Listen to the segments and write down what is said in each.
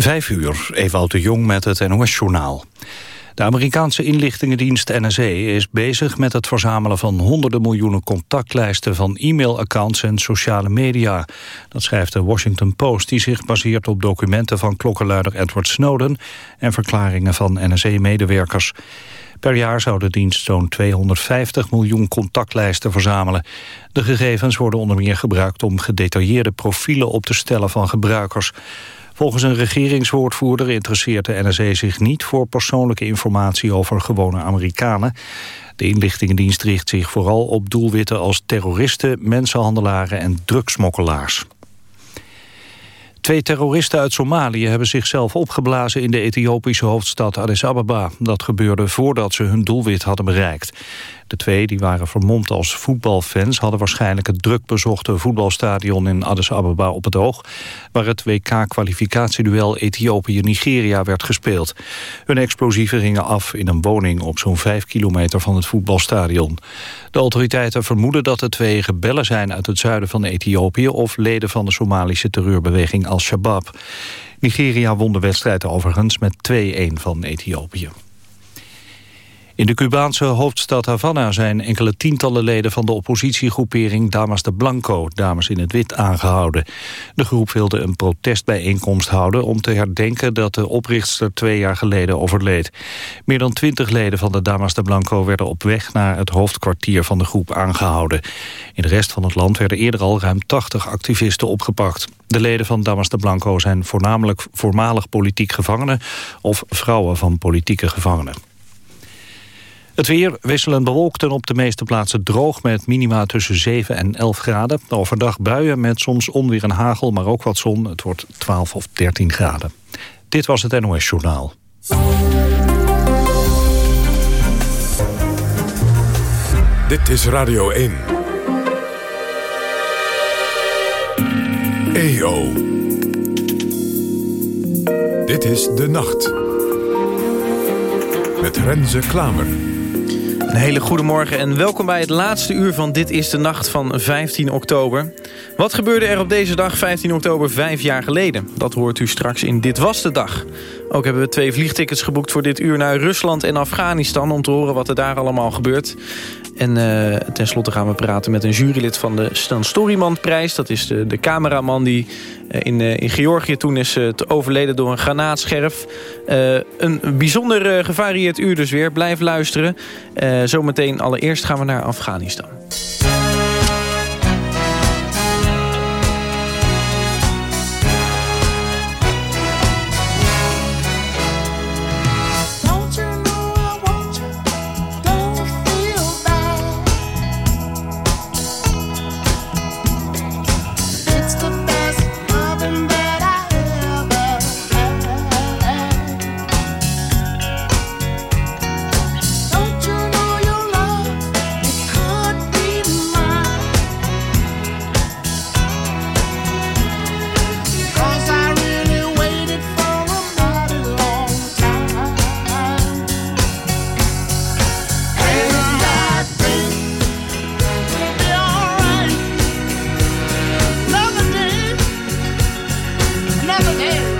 Vijf uur, Ewout de Jong met het NOS-journaal. De Amerikaanse inlichtingendienst NSA is bezig met het verzamelen van honderden miljoenen contactlijsten van e-mailaccounts en sociale media. Dat schrijft de Washington Post, die zich baseert op documenten van klokkenluider Edward Snowden en verklaringen van NSA-medewerkers. Per jaar zou de dienst zo'n 250 miljoen contactlijsten verzamelen. De gegevens worden onder meer gebruikt om gedetailleerde profielen op te stellen van gebruikers. Volgens een regeringswoordvoerder interesseert de NSE zich niet voor persoonlijke informatie over gewone Amerikanen. De inlichtingendienst richt zich vooral op doelwitten als terroristen, mensenhandelaren en drugsmokkelaars. Twee terroristen uit Somalië hebben zichzelf opgeblazen in de Ethiopische hoofdstad Addis Ababa. Dat gebeurde voordat ze hun doelwit hadden bereikt. De twee, die waren vermomd als voetbalfans... hadden waarschijnlijk het druk bezochte voetbalstadion in Addis Ababa op het oog... waar het WK-kwalificatieduel Ethiopië-Nigeria werd gespeeld. Hun explosieven gingen af in een woning op zo'n vijf kilometer van het voetbalstadion. De autoriteiten vermoeden dat de twee rebellen zijn uit het zuiden van Ethiopië... of leden van de Somalische terreurbeweging Al-Shabaab. Nigeria won de wedstrijd overigens met 2-1 van Ethiopië. In de Cubaanse hoofdstad Havana zijn enkele tientallen leden van de oppositiegroepering Damas de Blanco, Dames in het Wit, aangehouden. De groep wilde een protestbijeenkomst houden om te herdenken dat de oprichtster twee jaar geleden overleed. Meer dan twintig leden van de Damas de Blanco werden op weg naar het hoofdkwartier van de groep aangehouden. In de rest van het land werden eerder al ruim 80 activisten opgepakt. De leden van Damas de Blanco zijn voornamelijk voormalig politiek gevangenen of vrouwen van politieke gevangenen. Het weer wisselend bewolkt en op de meeste plaatsen droog... met minima tussen 7 en 11 graden. Overdag buien met soms onweer en hagel, maar ook wat zon. Het wordt 12 of 13 graden. Dit was het NOS Journaal. Dit is Radio 1. EO. Dit is De Nacht. Met Renze Klamer. Een hele goede morgen en welkom bij het laatste uur van Dit is de Nacht van 15 oktober. Wat gebeurde er op deze dag 15 oktober vijf jaar geleden? Dat hoort u straks in Dit Was de Dag. Ook hebben we twee vliegtickets geboekt voor dit uur naar Rusland en Afghanistan... om te horen wat er daar allemaal gebeurt. En uh, tenslotte gaan we praten met een jurylid van de Stan Storyman-prijs. Dat is de, de cameraman die uh, in, uh, in Georgië toen is overleden door een granaatscherf. een bijzonder gevarieerd uur dus weer. Blijf luisteren. zometeen allereerst gaan we naar Afghanistan. never end.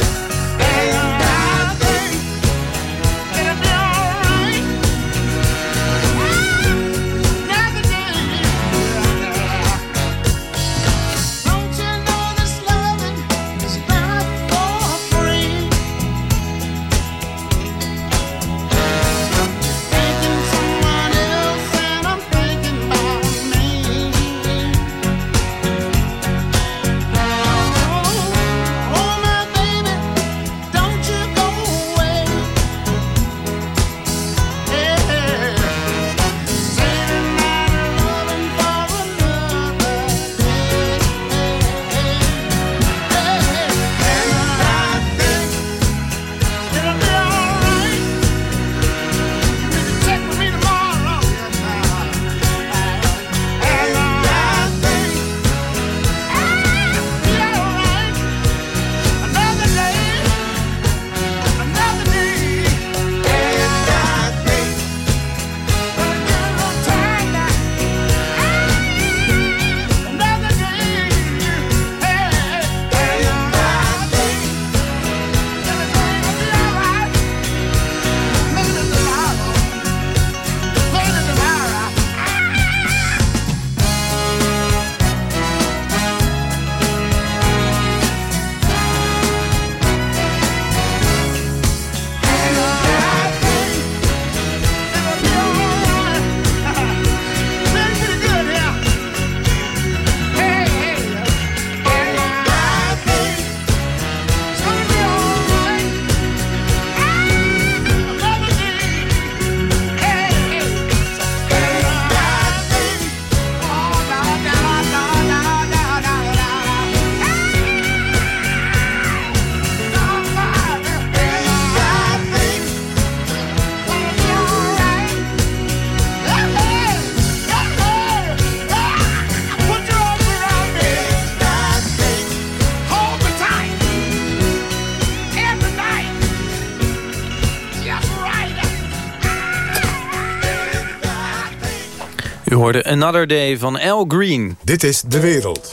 Hoorde Another Day van Al Green. Dit is De Wereld.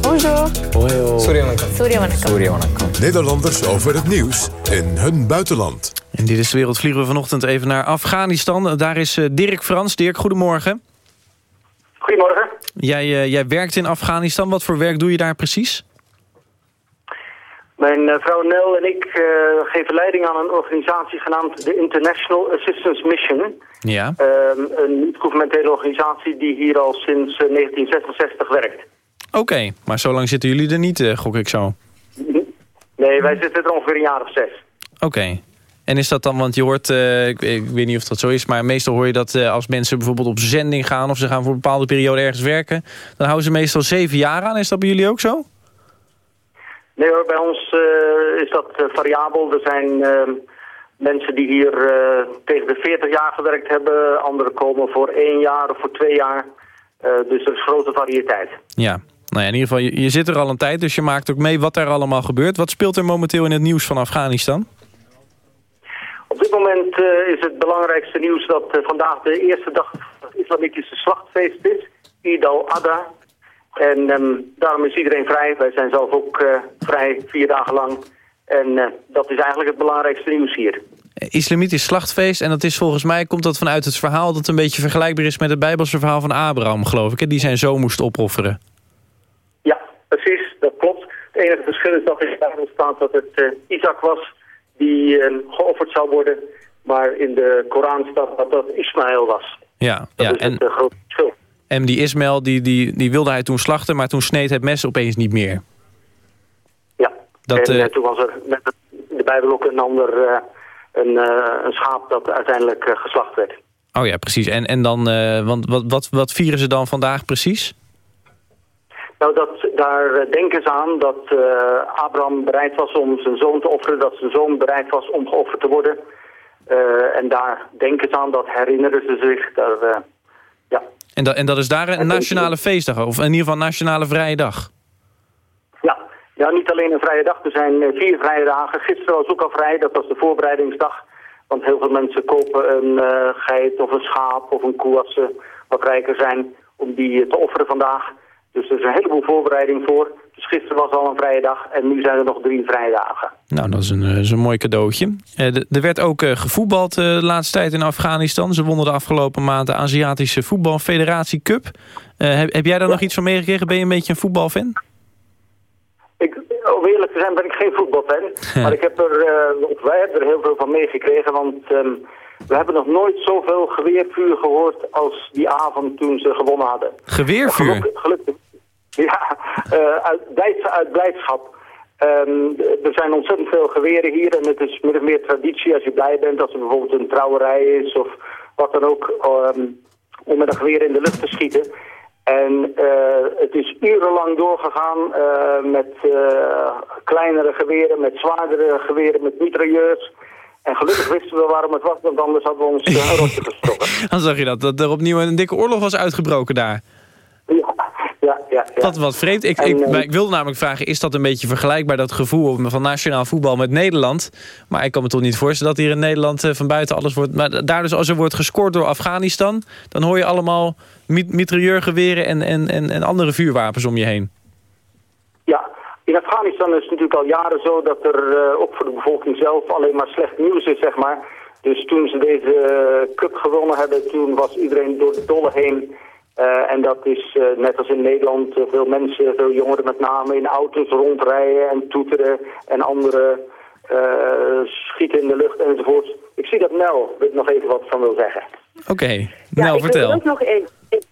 Bonjour. Nederlanders over het nieuws in hun buitenland. In Dit is de Wereld vliegen we vanochtend even naar Afghanistan. Daar is eh, Dirk Frans. Dirk, goedemorgen. Goedemorgen. Jij, uh, jij werkt in Afghanistan. Wat voor werk doe je daar precies? Mijn uh, vrouw Nel en ik uh, geven leiding aan een organisatie genaamd de International Assistance Mission. Ja. Um, een niet-governementele organisatie die hier al sinds 1966 werkt. Oké, okay, maar zo lang zitten jullie er niet, gok ik zo? Nee, wij zitten er ongeveer een jaar of zes. Oké. Okay. En is dat dan, want je hoort, uh, ik, ik, weet niet of dat zo is... maar meestal hoor je dat uh, als mensen bijvoorbeeld op zending gaan... of ze gaan voor een bepaalde periode ergens werken... dan houden ze meestal zeven jaar aan. Is dat bij jullie ook zo? Nee hoor, bij ons uh, is dat variabel. Er zijn ehm, mensen die hier tegen de 40 jaar gewerkt hebben. Anderen komen voor één jaar of voor twee jaar. dus er is grote variëteit. Ja, nou ja, in ieder geval, je, je zit er al een tijd... dus je maakt ook mee wat er allemaal gebeurt. Wat speelt er momenteel in het nieuws van Afghanistan? Op dit moment is het belangrijkste nieuws dat vandaag de eerste dag van het islamitische slachtfeest is. Eid al-Adha. En um, daarom is iedereen vrij. Wij zijn zelf ook uh, vrij, vier dagen lang. En dat is eigenlijk het belangrijkste nieuws hier. Islamitisch slachtfeest. En dat is volgens mij, komt dat vanuit het verhaal... dat een beetje vergelijkbaar is met het Bijbelse verhaal van Abraham, geloof ik. Hè? Die zijn zoon moest opofferen. Ja, precies. Dat klopt. Het enige verschil is dat in Bijbel staat dat het Isaac was die uh, geofferd zou worden. Maar in de Koran staat dat dat Ismaël was. Ja, dat ja is en, het uh, grote verschil. En die Ismaël, die, die, die wilde hij toen slachten, maar toen sneed het mes opeens niet meer. Ja, dat, en uh, toen was er met de Bijbel ook een ander een, een schaap dat uiteindelijk geslacht werd. Oh ja, precies. En, en dan, want wat, wat, wat vieren ze dan vandaag precies? Nou, dat, daar denken ze aan dat Abraham bereid was om zijn zoon te offeren, dat zijn zoon bereid was om geofferd te worden. En daar denken ze aan, dat herinneren ze zich. Daar. En, dat, en dat is daar een nationale feestdag, of in ieder geval een nationale vrije dag? Ja. ja, niet alleen een vrije dag. Er zijn vier vrije dagen. Gisteren was ook al vrij, dat was de voorbereidingsdag. Want heel veel mensen kopen een geit of een schaap of een koe als ze wat rijker zijn... om die te offeren vandaag. Dus er is een heleboel voorbereiding voor. Dus gisteren was al een vrije dag en nu zijn er nog drie vrije dagen. Nou, dat is een, is een mooi cadeautje. Uh, er werd ook uh, gevoetbald de laatste tijd in Afghanistan. Ze wonnen de afgelopen maand de Aziatische Voetbalfederatie Cup. Heb, heb, jij daar ja. nog iets van meegekregen? Ben je een beetje een voetbalfan? Ik, om eerlijk te zijn ben ik geen voetbalfan. maar ik heb er, wij hebben er heel veel van meegekregen. Want um, we hebben nog nooit zoveel geweervuur gehoord als die avond toen ze gewonnen hadden. Geweervuur? Gelukkig, gelukkig ja, uh, uit, blijdschap. Um, er zijn ontzettend veel geweren hier en het is min of meer traditie als je blij bent als er bijvoorbeeld een trouwerij is of wat dan ook um, om met een geweer in de lucht te schieten. En uh, het is urenlang doorgegaan uh, met kleinere geweren, met zwaardere geweren, met mitrailleurs. En gelukkig wisten we waarom het was, want anders hadden we ons een rotje gestoken. Dan zag je dat, dat er opnieuw een dikke oorlog was uitgebroken daar. Ja, ja, ja. ja. Wat, vreemd. Ik, en, ik, uh, ik wilde namelijk vragen, is dat een beetje vergelijkbaar... dat gevoel van nationaal voetbal met Nederland? Maar ik kan me toch niet voorstellen dat hier in Nederland... Uh, van buiten alles wordt... Maar daar dus als er wordt gescoord door Afghanistan... dan hoor je allemaal mit mitrailleurgeweren en, en, en, en andere vuurwapens om je heen. Ja, in Afghanistan is het natuurlijk al jaren zo... dat er uh, ook voor de bevolking zelf alleen maar slecht nieuws is, zeg maar. Dus toen ze deze cup gewonnen hebben... toen was iedereen door de dolle heen... Uh, en dat is uh, net als in Nederland uh, veel mensen, veel jongeren met name in auto's rondrijden en toeteren en anderen schieten in de lucht enzovoort. Ik zie dat Nel er nog even wat van wil zeggen. Oké, okay. Nel, ja, vertel. Ik wil ook nog even, ik,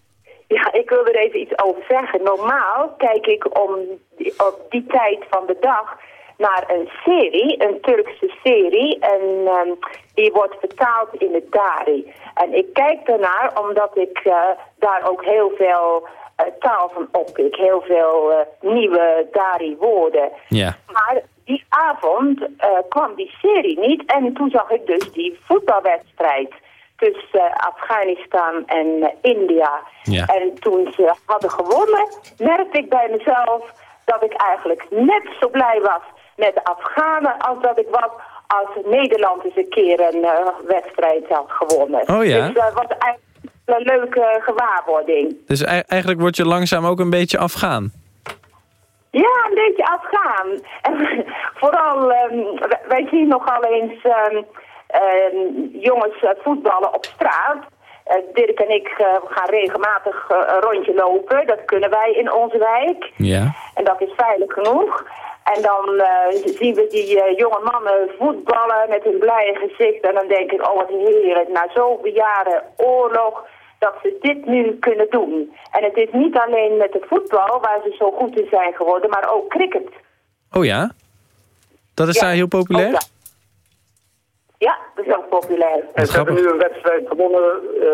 ja, ik wil er even iets over zeggen. Normaal kijk ik om op die tijd van de dag naar een serie, een Turkse serie. En um, die wordt vertaald in het Dari. En ik kijk daarnaar omdat ik uh, daar ook heel veel uh, taal van oppiek. Heel veel uh, nieuwe Dari-woorden. Ja. Maar die avond kwam die serie niet. En toen zag ik dus die voetbalwedstrijd tussen Afghanistan en India. Ja. En toen ze hadden gewonnen, merkte ik bij mezelf dat ik eigenlijk net zo blij was met de Afghanen als dat ik was als Nederland eens een keer een uh, wedstrijd had gewonnen. Oh ja? Dus uh, was eigenlijk een leuke gewaarwording. Dus eigenlijk word je langzaam ook een beetje afgaan? Ja, een beetje afgaan. En vooral, um, wij zien nogal eens um, jongens uh, voetballen op straat. Uh, Dirk en ik uh, gaan regelmatig een rondje lopen. Dat kunnen wij in onze wijk. Ja. En dat is veilig genoeg. En dan zien we die jonge mannen voetballen met hun blije gezicht. En dan denk ik, oh wat heerlijk, na zoveel jaren oorlog dat ze dit nu kunnen doen. En het is niet alleen met het voetbal waar ze zo goed in zijn geworden, maar ook cricket. Oh ja? Dat is daar heel populair? Ja. ja. dat is ook populair. En ze hebben nu een wedstrijd gewonnen uh,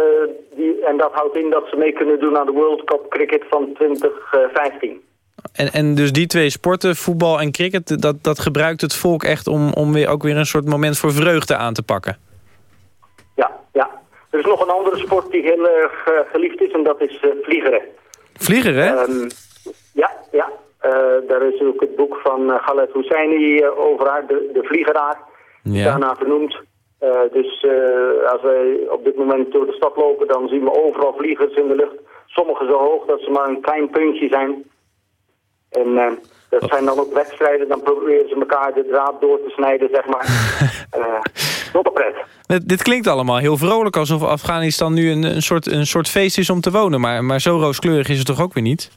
die, en dat houdt in dat ze mee kunnen doen aan de World Cup Cricket van 2015. En, en dus die twee sporten, voetbal en cricket, dat, dat gebruikt het volk echt om, om weer, ook weer een soort moment voor vreugde aan te pakken? Ja, ja. Er is nog een andere sport die heel erg uh, geliefd is en dat is uh, vliegeren. Vliegeren? Um, ja, ja. Uh, daar is ook het boek van Khaled Hosseini over haar, de, de vliegeraar. Ja. Daarna vernoemd. dus als wij op dit moment door de stad lopen, dan zien we overal vliegers in de lucht. Sommige zo hoog dat ze maar een klein puntje zijn. En dat zijn dan ook wedstrijden, dan proberen ze elkaar de draad door te snijden, zeg maar. uh, tot op pret. Dit klinkt allemaal heel vrolijk, alsof Afghanistan nu een, een, soort, een soort feest is om te wonen. Maar, maar zo rooskleurig is het toch ook weer niet?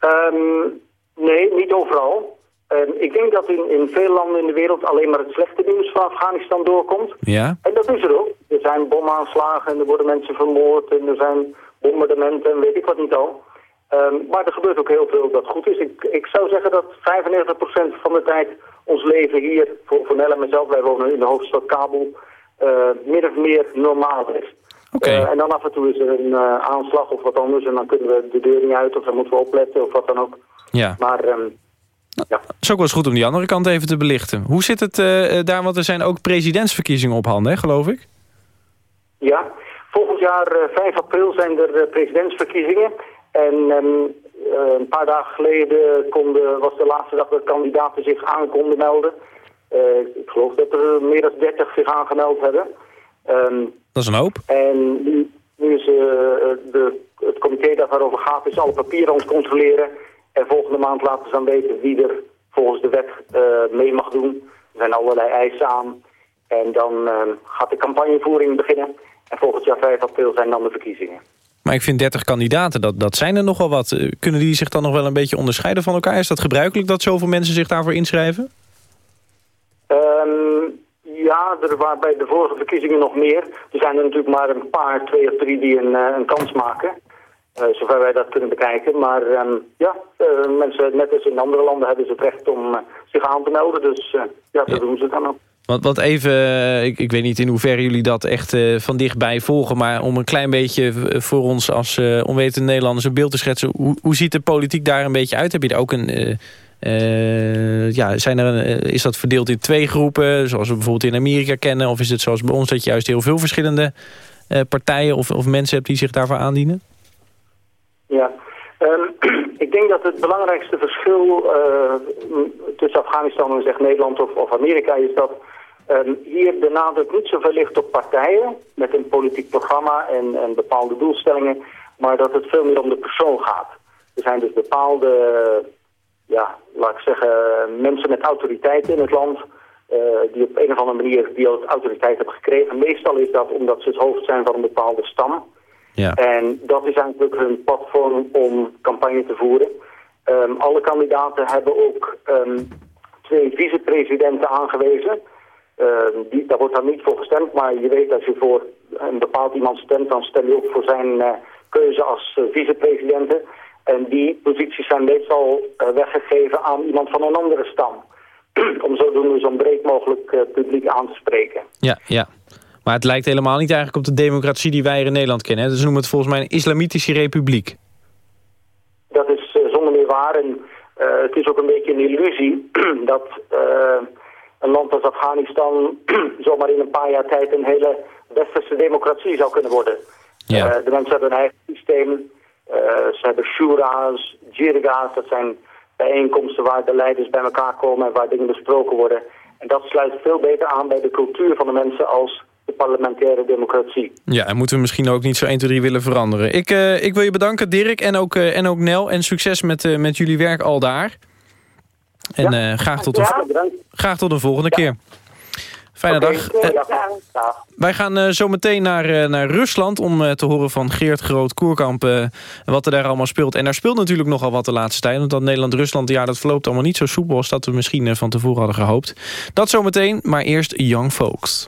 Um, nee, niet overal. Um, ik denk dat in, in veel landen in de wereld alleen maar het slechte nieuws van Afghanistan doorkomt. Ja. En dat is er ook. Er zijn bomaanslagen en er worden mensen vermoord en er zijn bombardementen en weet ik wat niet al. Um, maar er gebeurt ook heel veel dat goed is. Ik, ik zou zeggen dat 95% van de tijd ons leven hier, voor, voor Nel en mezelf, wij wonen in de hoofdstad Kabul, uh, min of meer normaal is. Okay. Uh, en dan af en toe is er een uh, aanslag of wat anders en dan kunnen we de deur niet uit of dan moeten we opletten of wat dan ook. Ja. Maar um, ja. Het is ook wel eens goed om die andere kant even te belichten. Hoe zit het daar, want er zijn ook presidentsverkiezingen op handen, hè, geloof ik? Ja, volgend jaar 5 april zijn er presidentsverkiezingen. En um, uh, een paar dagen geleden konden, was de laatste dag dat kandidaten zich aan konden melden. Uh, ik geloof dat er meer dan 30 zich aangemeld hebben. Um, dat is een hoop. En nu, nu is uh, de, het comité dat daarover gaat, is alle papieren aan het controleren. En volgende maand laten ze dan weten wie er volgens de wet mee mag doen. Er zijn allerlei eisen aan. En dan gaat de campagnevoering beginnen. En volgend jaar 5 april zijn dan de verkiezingen. Maar ik vind 30 kandidaten, dat, dat zijn er nogal wat. Kunnen die zich dan nog wel een beetje onderscheiden van elkaar? Is dat gebruikelijk dat zoveel mensen zich daarvoor inschrijven? Um, ja, er waren bij de vorige verkiezingen nog meer. Er zijn er natuurlijk maar een paar, twee of drie die een, een kans maken. Uh, zover wij dat kunnen bekijken. Maar um, ja, uh, mensen net als in andere landen hebben ze het recht om uh, zich aan te melden. Dus ja, dat ja. doen ze dan ook. Want, want even, ik, ik weet niet in hoeverre jullie dat echt uh, van dichtbij volgen... maar om een klein beetje voor ons als onwetende Nederlanders een beeld te schetsen... Hoe, hoe ziet de politiek daar een beetje uit? Heb je er ook een... Ja, zijn er is dat verdeeld in twee groepen, zoals we bijvoorbeeld in Amerika kennen? Of is het zoals bij ons dat je juist heel veel verschillende partijen of, of mensen hebt die zich daarvoor aandienen? Ja, um, ik denk dat het belangrijkste verschil tussen Afghanistan en zeg Nederland of, of Amerika is dat... Um, hier de nadruk niet zoveel ligt op partijen met een politiek programma en, en, bepaalde doelstellingen, maar dat het veel meer om de persoon gaat. Er zijn dus bepaalde, ja, laat ik zeggen, mensen met autoriteit in het land uh, die op een of andere manier die autoriteit hebben gekregen. Meestal is dat omdat ze het hoofd zijn van een bepaalde stam. Ja. En dat is eigenlijk hun platform om campagne te voeren. Um, alle kandidaten hebben ook um, twee vicepresidenten aangewezen. Uh, die, daar wordt dan niet voor gestemd, maar je weet als je voor een bepaald iemand stemt, dan stem je ook voor zijn uh, keuze als uh, vicepresidenten. En die posities zijn meestal weggegeven aan iemand van een andere stam. Om zodoende zo'n breed mogelijk publiek aan te spreken. Ja, ja. Maar het lijkt helemaal niet eigenlijk op de democratie die wij hier in Nederland kennen. Dus noemen het volgens mij een islamitische republiek. Dat is zonder meer waar. En het is ook een beetje een illusie dat een land als Afghanistan zomaar in een paar jaar tijd een hele westerse democratie zou kunnen worden. Ja. Uh, de mensen hebben een eigen systeem. Ze hebben shura's, jirga's, dat zijn bijeenkomsten waar de leiders bij elkaar komen en waar dingen besproken worden. En dat sluit veel beter aan bij de cultuur van de mensen als parlementaire democratie. Ja, en moeten we misschien ook niet zo 1, 2, 3 willen veranderen. Ik, uh, ik wil je bedanken, Dirk, en ook, uh, en ook Nel. En succes met, uh, met jullie werk al daar. En ja. graag, tot de, graag tot de volgende ja. keer. Fijne okay, dag. Wij gaan zo meteen naar, naar Rusland om te horen van Geert Groot-Koerkamp wat er daar allemaal speelt. En daar speelt natuurlijk nogal wat de laatste tijd. Want dat Nederland-Rusland, ja, dat verloopt allemaal niet zo soepel als dat we misschien van tevoren hadden gehoopt. Dat zometeen, maar eerst Young Folks.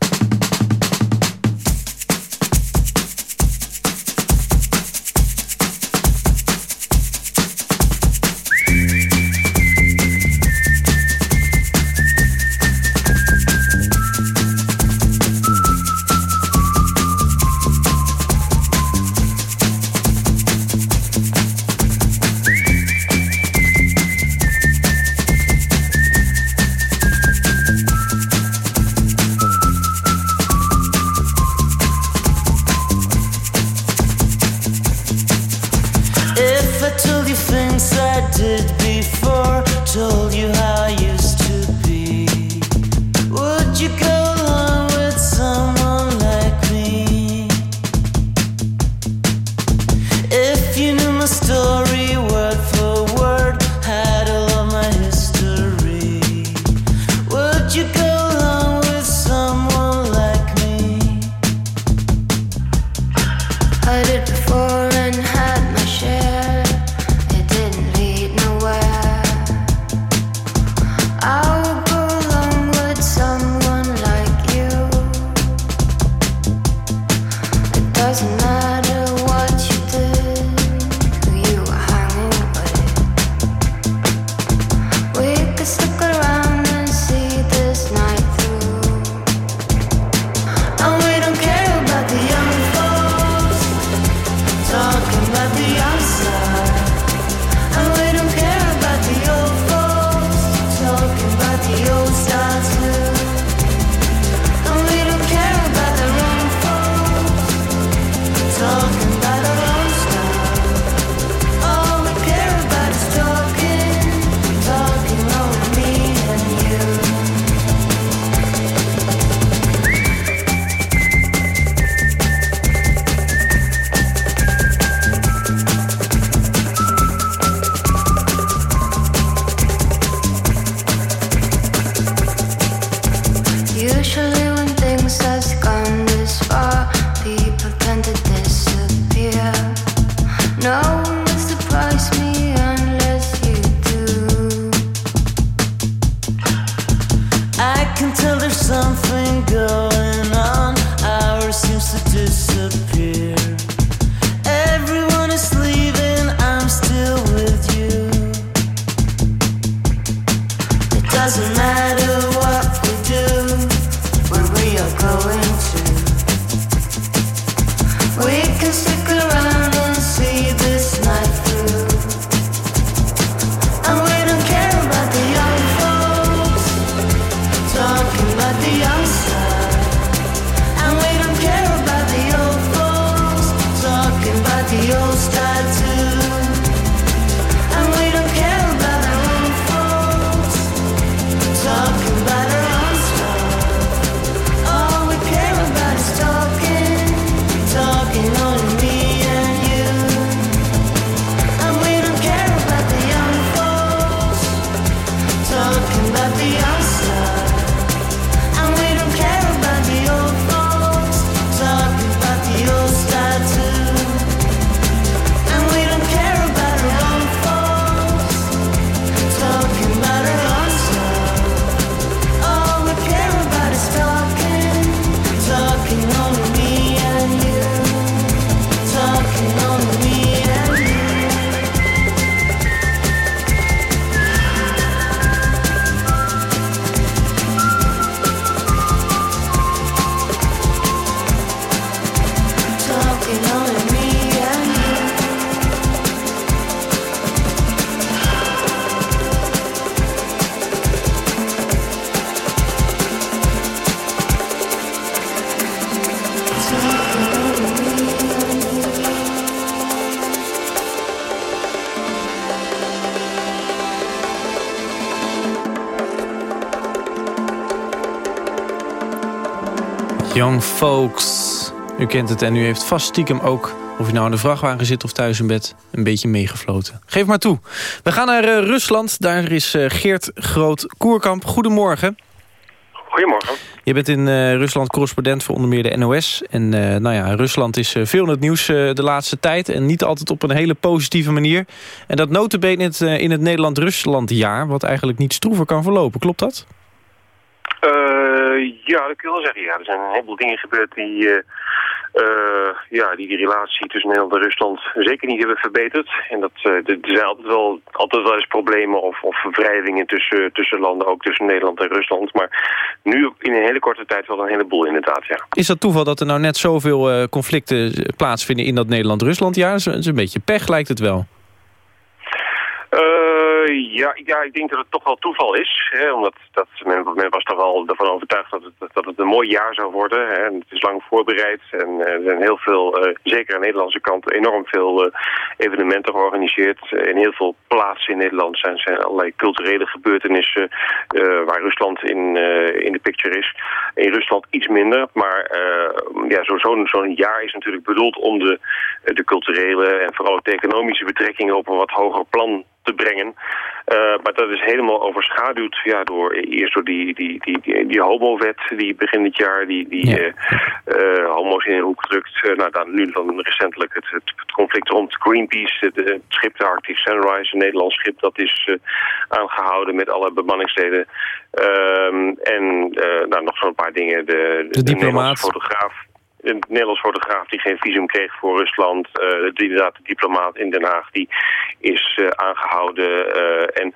Young Folks. U kent het en u heeft vast stiekem ook, of u nou in de vrachtwagen zit of thuis in bed, een beetje meegefloten. Geef maar toe. We gaan naar uh, Rusland. Daar is uh, Geert Groot-Koerkamp. Goedemorgen. Goedemorgen. Je bent in uh, Rusland correspondent voor onder meer de NOS. En nou ja, Rusland is veel in het nieuws de laatste tijd. En niet altijd op een hele positieve manier. En dat notabene in het, in het Nederland-Rusland-jaar... wat eigenlijk niet stroever kan verlopen. Klopt dat? Ja, dat kun je wel zeggen. Ja, er zijn een heleboel dingen gebeurd die, uh, uh, ja, die die relatie tussen Nederland en Rusland zeker niet hebben verbeterd. En dat, uh, er zijn altijd wel, altijd wel eens problemen of, of wrijvingen tussen, tussen landen, ook tussen Nederland en Rusland. Maar nu in een hele korte tijd wel een heleboel inderdaad, ja. Is dat toeval dat er nou net zoveel conflicten plaatsvinden in dat Nederland-Rusland? Ja, dat is een beetje pech lijkt het wel. Uh, ja, ja, ik denk dat het toch wel toeval is. Hè, omdat dat, men, was toch wel ervan overtuigd dat het, dat het een mooi jaar zou worden. Hè, en het is lang voorbereid. En uh, er zijn heel veel, uh, zeker aan de Nederlandse kant, enorm veel evenementen georganiseerd. In heel veel plaatsen in Nederland zijn, zijn allerlei culturele gebeurtenissen waar Rusland in, in de picture is. In Rusland iets minder. Maar ja, zo'n zo, zo jaar is natuurlijk bedoeld om de, de culturele en vooral de economische betrekkingen op een wat hoger plan te brengen. Uh, maar dat is helemaal overschaduwd ja, door, eerst door die, die, die, die, die homo-wet die begin dit jaar die, die ja. uh, homo's in een hoek drukt. nou, dan, nu dan recentelijk het, het, conflict rond Greenpeace, het, het, schip de Arctic Sunrise, een Nederlands schip, dat is aangehouden met alle bemanningsleden. Ehm, en nou, nog zo'n paar dingen. De, de, de diplomaat. fotograaf een Nederlands fotograaf die geen visum kreeg voor Rusland. Uh, inderdaad, de diplomaat in Den Haag, die is uh, aangehouden. Uh, en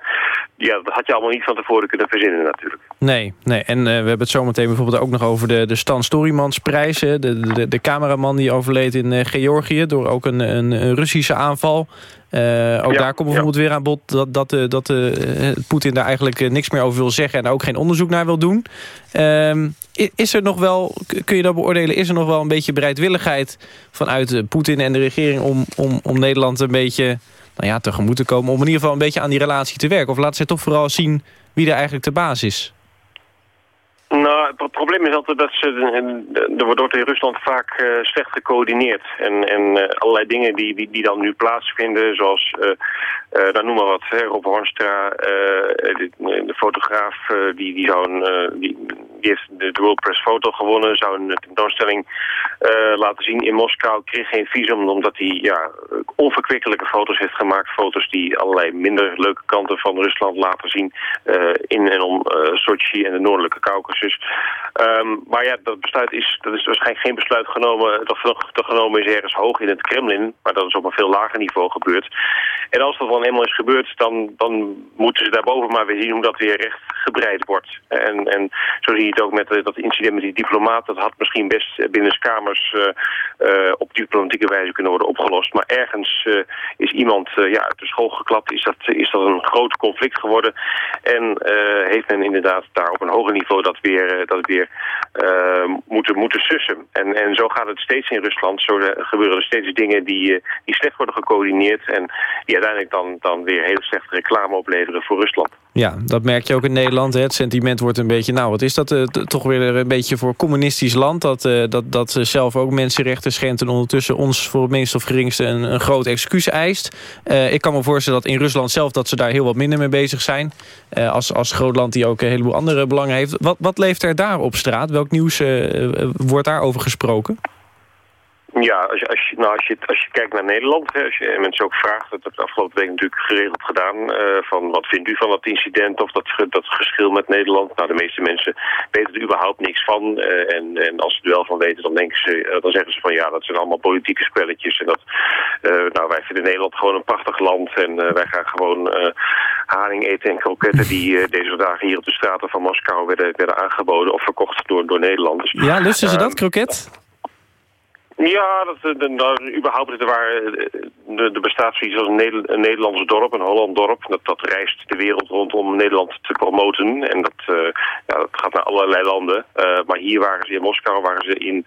ja, dat had je allemaal niet van tevoren kunnen verzinnen natuurlijk. Nee, nee. en we hebben het zometeen bijvoorbeeld ook nog over de, de Stan Storymansprijs. De, de, de cameraman die overleed in Georgië door ook een, een Russische aanval. Uh, ook daar komt bijvoorbeeld ja. weer aan bod dat, dat, uh, dat uh, Poetin daar eigenlijk niks meer over wil zeggen... en ook geen onderzoek naar wil doen. Ehm, is er nog wel, kun je dat beoordelen, is er nog wel een beetje bereidwilligheid... vanuit Poetin en de regering om, om, om Nederland een beetje nou ja, tegemoet te komen... om in ieder geval een beetje aan die relatie te werken? Of laat ze toch vooral zien wie er eigenlijk de baas is? Nou, het probleem is altijd dat ze, er wordt in Rusland vaak uh, slecht gecoördineerd. En, en uh, allerlei dingen die, die, die dan nu plaatsvinden, zoals, uh, nou noem maar wat, hè, Rob Hornstra, de, de, fotograaf, die, die, zou een, die, heeft de World Press Foto gewonnen, zou een tentoonstelling laten zien in Moskou, kreeg geen visum omdat hij ja, onverkwikkelijke foto's heeft gemaakt. Foto's die allerlei minder leuke kanten van Rusland laten zien in en om Sochi en de noordelijke Caucasus. Um, maar ja, dat besluit is, dat is waarschijnlijk geen besluit genomen, dat nog genomen is ergens hoog in het Kremlin, maar dat is op een veel lager niveau gebeurd. En als dat dan eenmaal is gebeurd, dan, dan moeten ze daarboven maar weer zien hoe dat weer recht gebreid wordt. En, en zo zie je het ook met uh, dat incident met die diplomaat, dat had misschien best binnen kamers uh, uh, op diplomatieke wijze kunnen worden opgelost. Maar ergens is iemand ja, uit de school geklapt, is dat, is dat een groot conflict geworden. En heeft men inderdaad daar op een hoger niveau dat weer eh, dat weer moeten, moeten sussen. En, en zo gaat het steeds in Rusland. Zo gebeuren er steeds dingen die, eh, die slecht worden gecoördineerd... en die uiteindelijk dan, dan weer heel slecht reclame opleveren voor Rusland. Ja, dat merk je ook in Nederland. Hè? Het sentiment wordt een beetje... nou, wat is dat uh, toch weer een beetje voor communistisch land... dat, uh, dat, dat zelf ook mensenrechten schendt... en ondertussen ons voor het minst of geringste een, een groot excuus eist. Uh, ik kan me voorstellen dat in Rusland zelf... dat ze daar heel wat minder mee bezig zijn. als, als groot land die ook een heleboel andere belangen heeft. Wat, wat leeft er daar op straat? Welk nieuws wordt daarover gesproken? Ja, als je, als je, nou, als je, als je kijkt naar Nederland, hè, als je mensen ook vraagt, dat heb ik de afgelopen week natuurlijk geregeld gedaan, uh, van wat vindt u van dat incident of dat, dat geschil met Nederland? Nou, de meeste mensen weten er überhaupt niks van uh, en, en als ze er wel van weten, dan, denken ze, uh, dan zeggen ze van ja, dat zijn allemaal politieke spelletjes en dat, nou, wij vinden Nederland gewoon een prachtig land en wij gaan gewoon haring eten en kroketten die deze dagen hier op de straten van Moskou werden, werden aangeboden of verkocht door, door Nederlanders. Ja, lusten ze dat, kroket? Ja, dat, nou, überhaupt er waren, er bestaat zoiets als een, Nederlands dorp, een Holland dorp. Dat, dat reist de wereld rondom Nederland te promoten. En dat, uh, ja, dat gaat naar allerlei landen. Maar hier waren ze in Moskou, waren ze in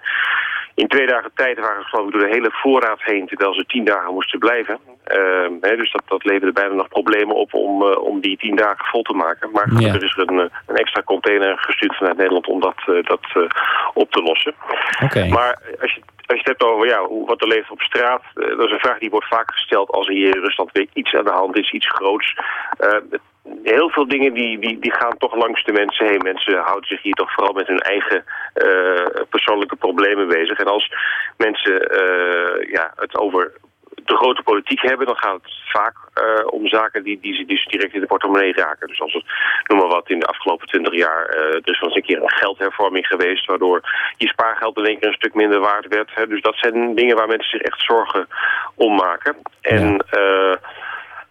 in twee dagen tijd waren ze geloof ik door de hele voorraad heen... terwijl ze tien dagen moesten blijven. Ehm, hè, dus dat, dat leverde bijna nog problemen op om, uh, om die tien dagen vol te maken. Maar er is er een, een, extra container gestuurd vanuit Nederland om dat, dat op te lossen. Okay. Maar als je als je het hebt over ja, wat er leeft op straat, dat is een vraag die wordt vaak gesteld als er hier in Rusland weer iets aan de hand is, iets groots. Uh, heel veel dingen die, die, die gaan toch langs de mensen heen. Mensen houden zich hier toch vooral met hun eigen uh, persoonlijke problemen bezig. En als mensen uh, ja, het over de grote politiek hebben, dan gaat het vaak uh, om zaken die, die ze dus direct in de portemonnee raken. Dus als het, noem maar wat, in de afgelopen twintig jaar, uh, er is wel eens een keer een geldhervorming geweest, waardoor je spaargeld in één keer een stuk minder waard werd. Hè. Dus dat zijn dingen waar mensen zich echt zorgen om maken. En ja.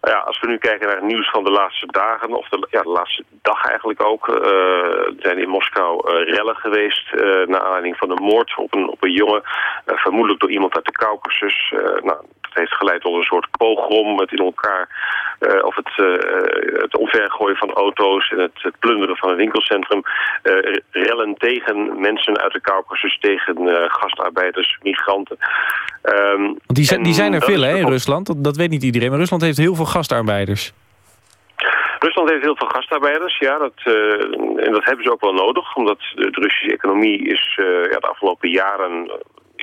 Ja, als we nu kijken naar het nieuws van de laatste dagen, of de, ja, de laatste dag eigenlijk ook, uh, zijn in Moskou uh, rellen geweest uh, naar aanleiding van een moord op een, op een jongen, vermoedelijk door iemand uit de Caucasus. nou, heeft geleid tot een soort pogrom, met in elkaar, of het, het omvergooien van auto's en het, het, plunderen van een winkelcentrum. rellen tegen mensen uit de Caucasus, tegen gastarbeiders, migranten. Um, die, zijn, die zijn er veel hè, in Rusland, dat, dat weet niet iedereen, maar Rusland heeft heel veel gastarbeiders. Rusland heeft heel veel gastarbeiders, ja, dat, uh, en dat hebben ze ook wel nodig, omdat de, de Russische economie is uh, ja, de afgelopen jaren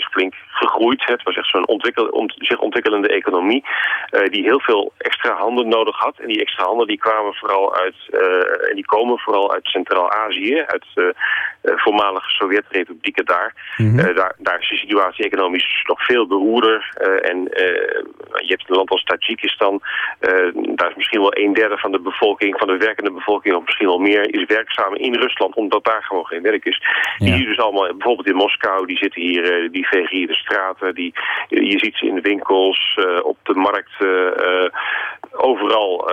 is flink gegroeid. Het was echt zo'n ontwikkel, ont, zich ontwikkelende economie uh, die heel veel extra handen nodig had. En die extra handen die kwamen vooral uit, uh, en die komen vooral uit Centraal-Azië, uit uh, voormalige Sovjet-republieken daar. Mm -hmm. daar. Daar is de situatie economisch nog veel beroerder. en je hebt een land als Tajikistan, daar is misschien wel een derde van de bevolking, van de werkende bevolking, of misschien wel meer, is werkzaam in Rusland, omdat daar gewoon geen werk is. Ja. Die dus allemaal, bijvoorbeeld in Moskou, die zitten hier, die vegen hier de straten. Die, je ziet ze in de winkels, uh, op de markt, uh, overal.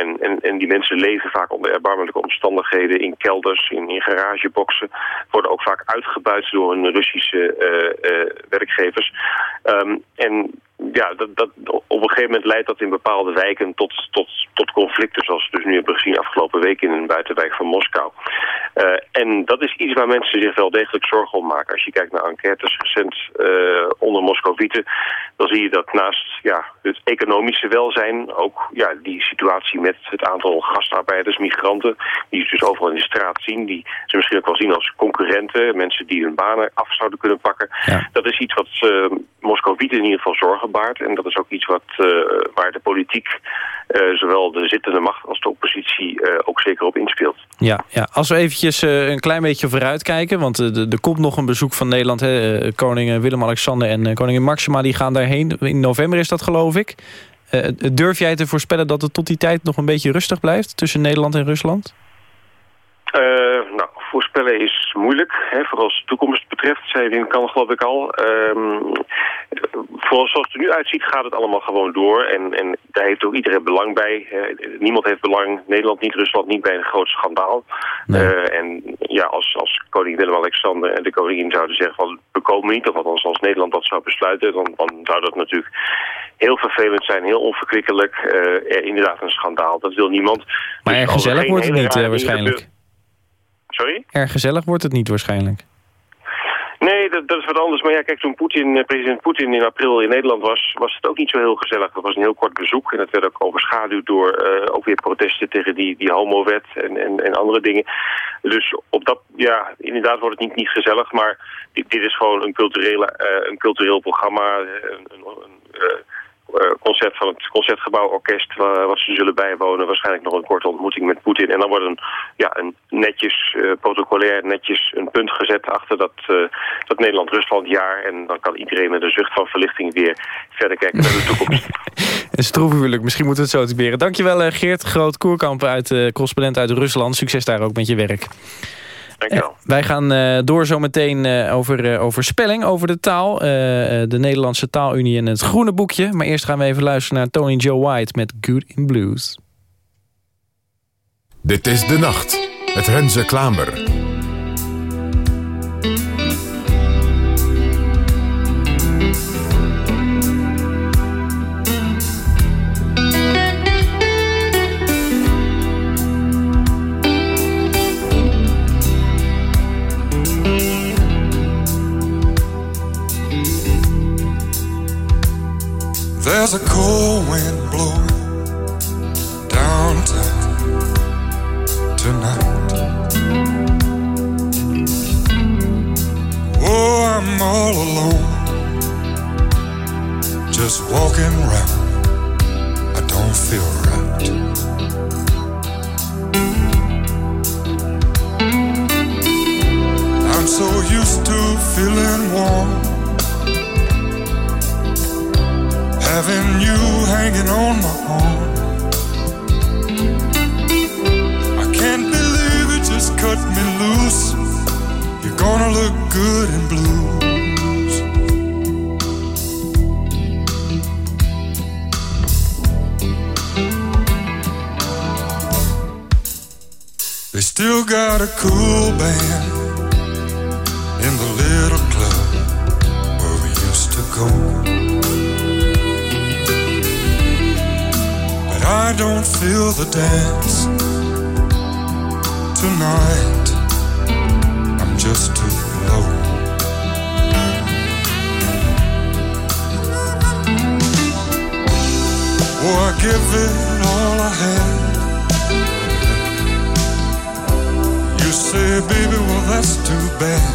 en, en, en die mensen leven vaak onder erbarmelijke omstandigheden in kelders, in, in garageboxen. Worden ook vaak uitgebuit door hun Russische werkgevers. Um, en ja, dat, dat, op een gegeven moment leidt dat in bepaalde wijken tot, tot, tot conflicten, zoals we dus nu hebben gezien afgelopen week in een buitenwijk van Moskou. Uh, en dat is iets waar mensen zich wel degelijk zorgen om maken. Als je kijkt naar enquêtes recent uh, onder Moscovieten, dan zie je dat naast ja, het economische welzijn ook ja, die situatie met het aantal gastarbeiders, migranten, die ze dus overal in de straat zien, die ze misschien ook wel zien als concurrenten, mensen die hun banen af zouden kunnen pakken. Ja. Dat is iets wat uh, Moscovieten in ieder geval zorgen En dat is ook iets wat, uh, waar de politiek, uh, zowel de zittende macht als de oppositie, uh, ook zeker op inspeelt. Ja, ja. als we eventjes een klein beetje vooruitkijken, want er komt nog een bezoek van Nederland. Hè? Koning Willem-Alexander en koningin Maxima die gaan daarheen. In november is dat geloof ik. durf jij te voorspellen dat het tot die tijd nog een beetje rustig blijft tussen Nederland en Rusland? nou, voorspellen is moeilijk, hè, vooral als de toekomst betreft, zei Wim kan geloof ik al. Um, voor, zoals het er nu uitziet gaat het allemaal gewoon door en, en daar heeft ook iedereen belang bij. Uh, niemand heeft belang, Nederland niet, Rusland niet bij een groot schandaal. Nee. Uh, en ja, als, als koning Willem-Alexander en de koningin zouden zeggen van we komen niet, of althans als Nederland dat zou besluiten, dan, dan zou dat natuurlijk heel vervelend zijn, heel onverkwikkelijk. Uh, inderdaad een schandaal, dat wil niemand. Maar dus erg gezellig wordt het niet waarschijnlijk. Sorry? Erg gezellig wordt het niet waarschijnlijk. Nee, dat, dat, is wat anders. Maar ja, kijk, toen Poetin, president Poetin in april in Nederland was... was het ook niet zo heel gezellig. Dat was een heel kort bezoek. En dat werd ook overschaduwd door uh, ook weer protesten tegen die, die homowet en, en, en andere dingen. Dus op dat, ja, inderdaad wordt het niet, niet gezellig. Maar dit, dit is gewoon een, culturele, uh, een cultureel programma. Een, een, een uh, concert van het Concertgebouworkest... Wat ze zullen bijwonen. Waarschijnlijk nog een korte ontmoeting met Poetin. En dan wordt een, ja, een netjes, protocolair netjes een punt gezet... achter dat, dat Nederland-Rusland jaar. En dan kan iedereen met een zucht van verlichting weer verder kijken naar de toekomst. een stroefhuwelijk, misschien moeten we het zo tiberen. Dankjewel Geert Groot-Koerkamp, uit, correspondent uit Rusland. Succes daar ook met je werk. Dankjewel. Wij gaan uh, door zometeen uh, over, over spelling, over de taal. de Nederlandse Taalunie en het groene boekje. Maar eerst gaan we even luisteren naar Tony Joe White met Good in Blues. Dit is De Nacht met Renze Klamer. There's a cold wind blowing downtown tonight. I'm all alone, just walking around. I don't feel right. I'm so used to feeling warm. Having you hanging on my arm. I can't believe it just cut me loose. Gonna look good in blues. They still got a cool band in the little club where we used to go. But I don't feel the dance tonight. Just too low. Oh, I give it all I had. You say, baby, well, that's too bad.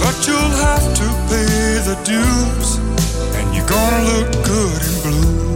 But you'll have to pay the dues, and you're gonna look good in blues.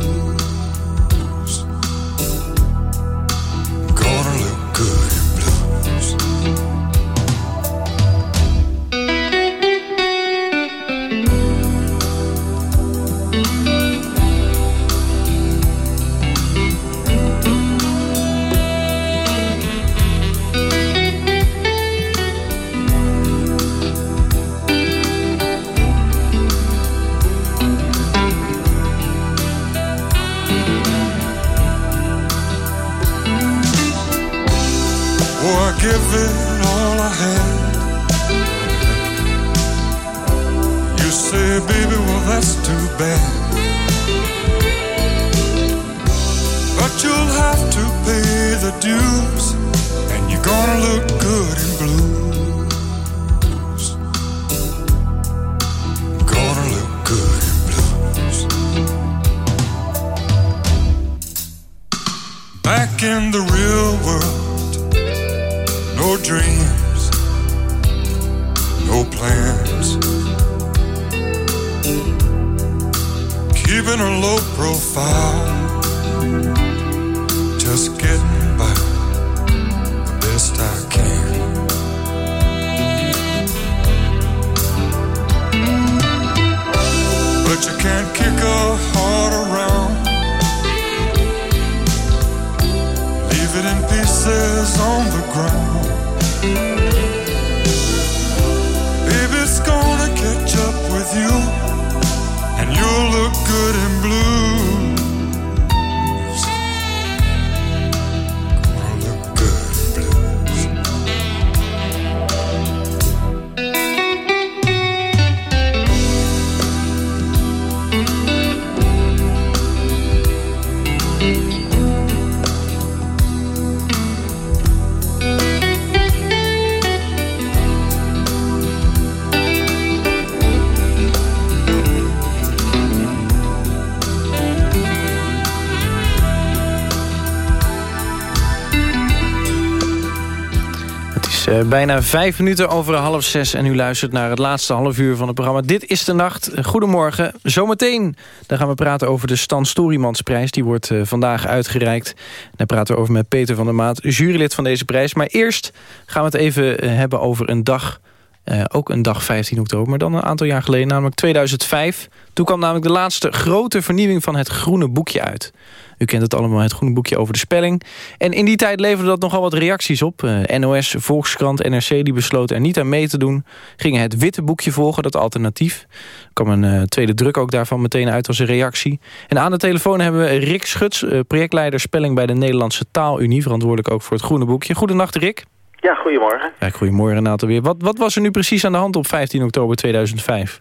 Bijna vijf minuten over half zes... en u luistert naar het laatste half uur van het programma Dit is de Nacht. Goedemorgen. Zometeen dan gaan we praten over de Stan Storymans-prijs. Die wordt eh, vandaag uitgereikt. Daar praten we over met Peter van der Maat, jurylid van deze prijs. Maar eerst gaan we het even eh, hebben over een dag... eh, ook een dag 15 oktober, maar dan een aantal jaar geleden, namelijk 2005. Toen kwam namelijk de laatste grote vernieuwing van het groene boekje uit. U kent het allemaal, het groene boekje over de spelling. En in die tijd leverde dat nogal wat reacties op. Eh, NOS, Volkskrant, NRC die besloten er niet aan mee te doen. Gingen het witte boekje volgen, dat alternatief. Er kwam een eh, tweede druk ook daarvan meteen uit als een reactie. En aan de telefoon hebben we Rick Schuts, projectleider spelling bij de Nederlandse Taalunie. Verantwoordelijk ook voor het groene boekje. Goedenacht Rick. Ja, goedemorgen. Ja, goedemorgen Renato weer. Wat, wat was er nu precies aan de hand op 15 oktober 2005?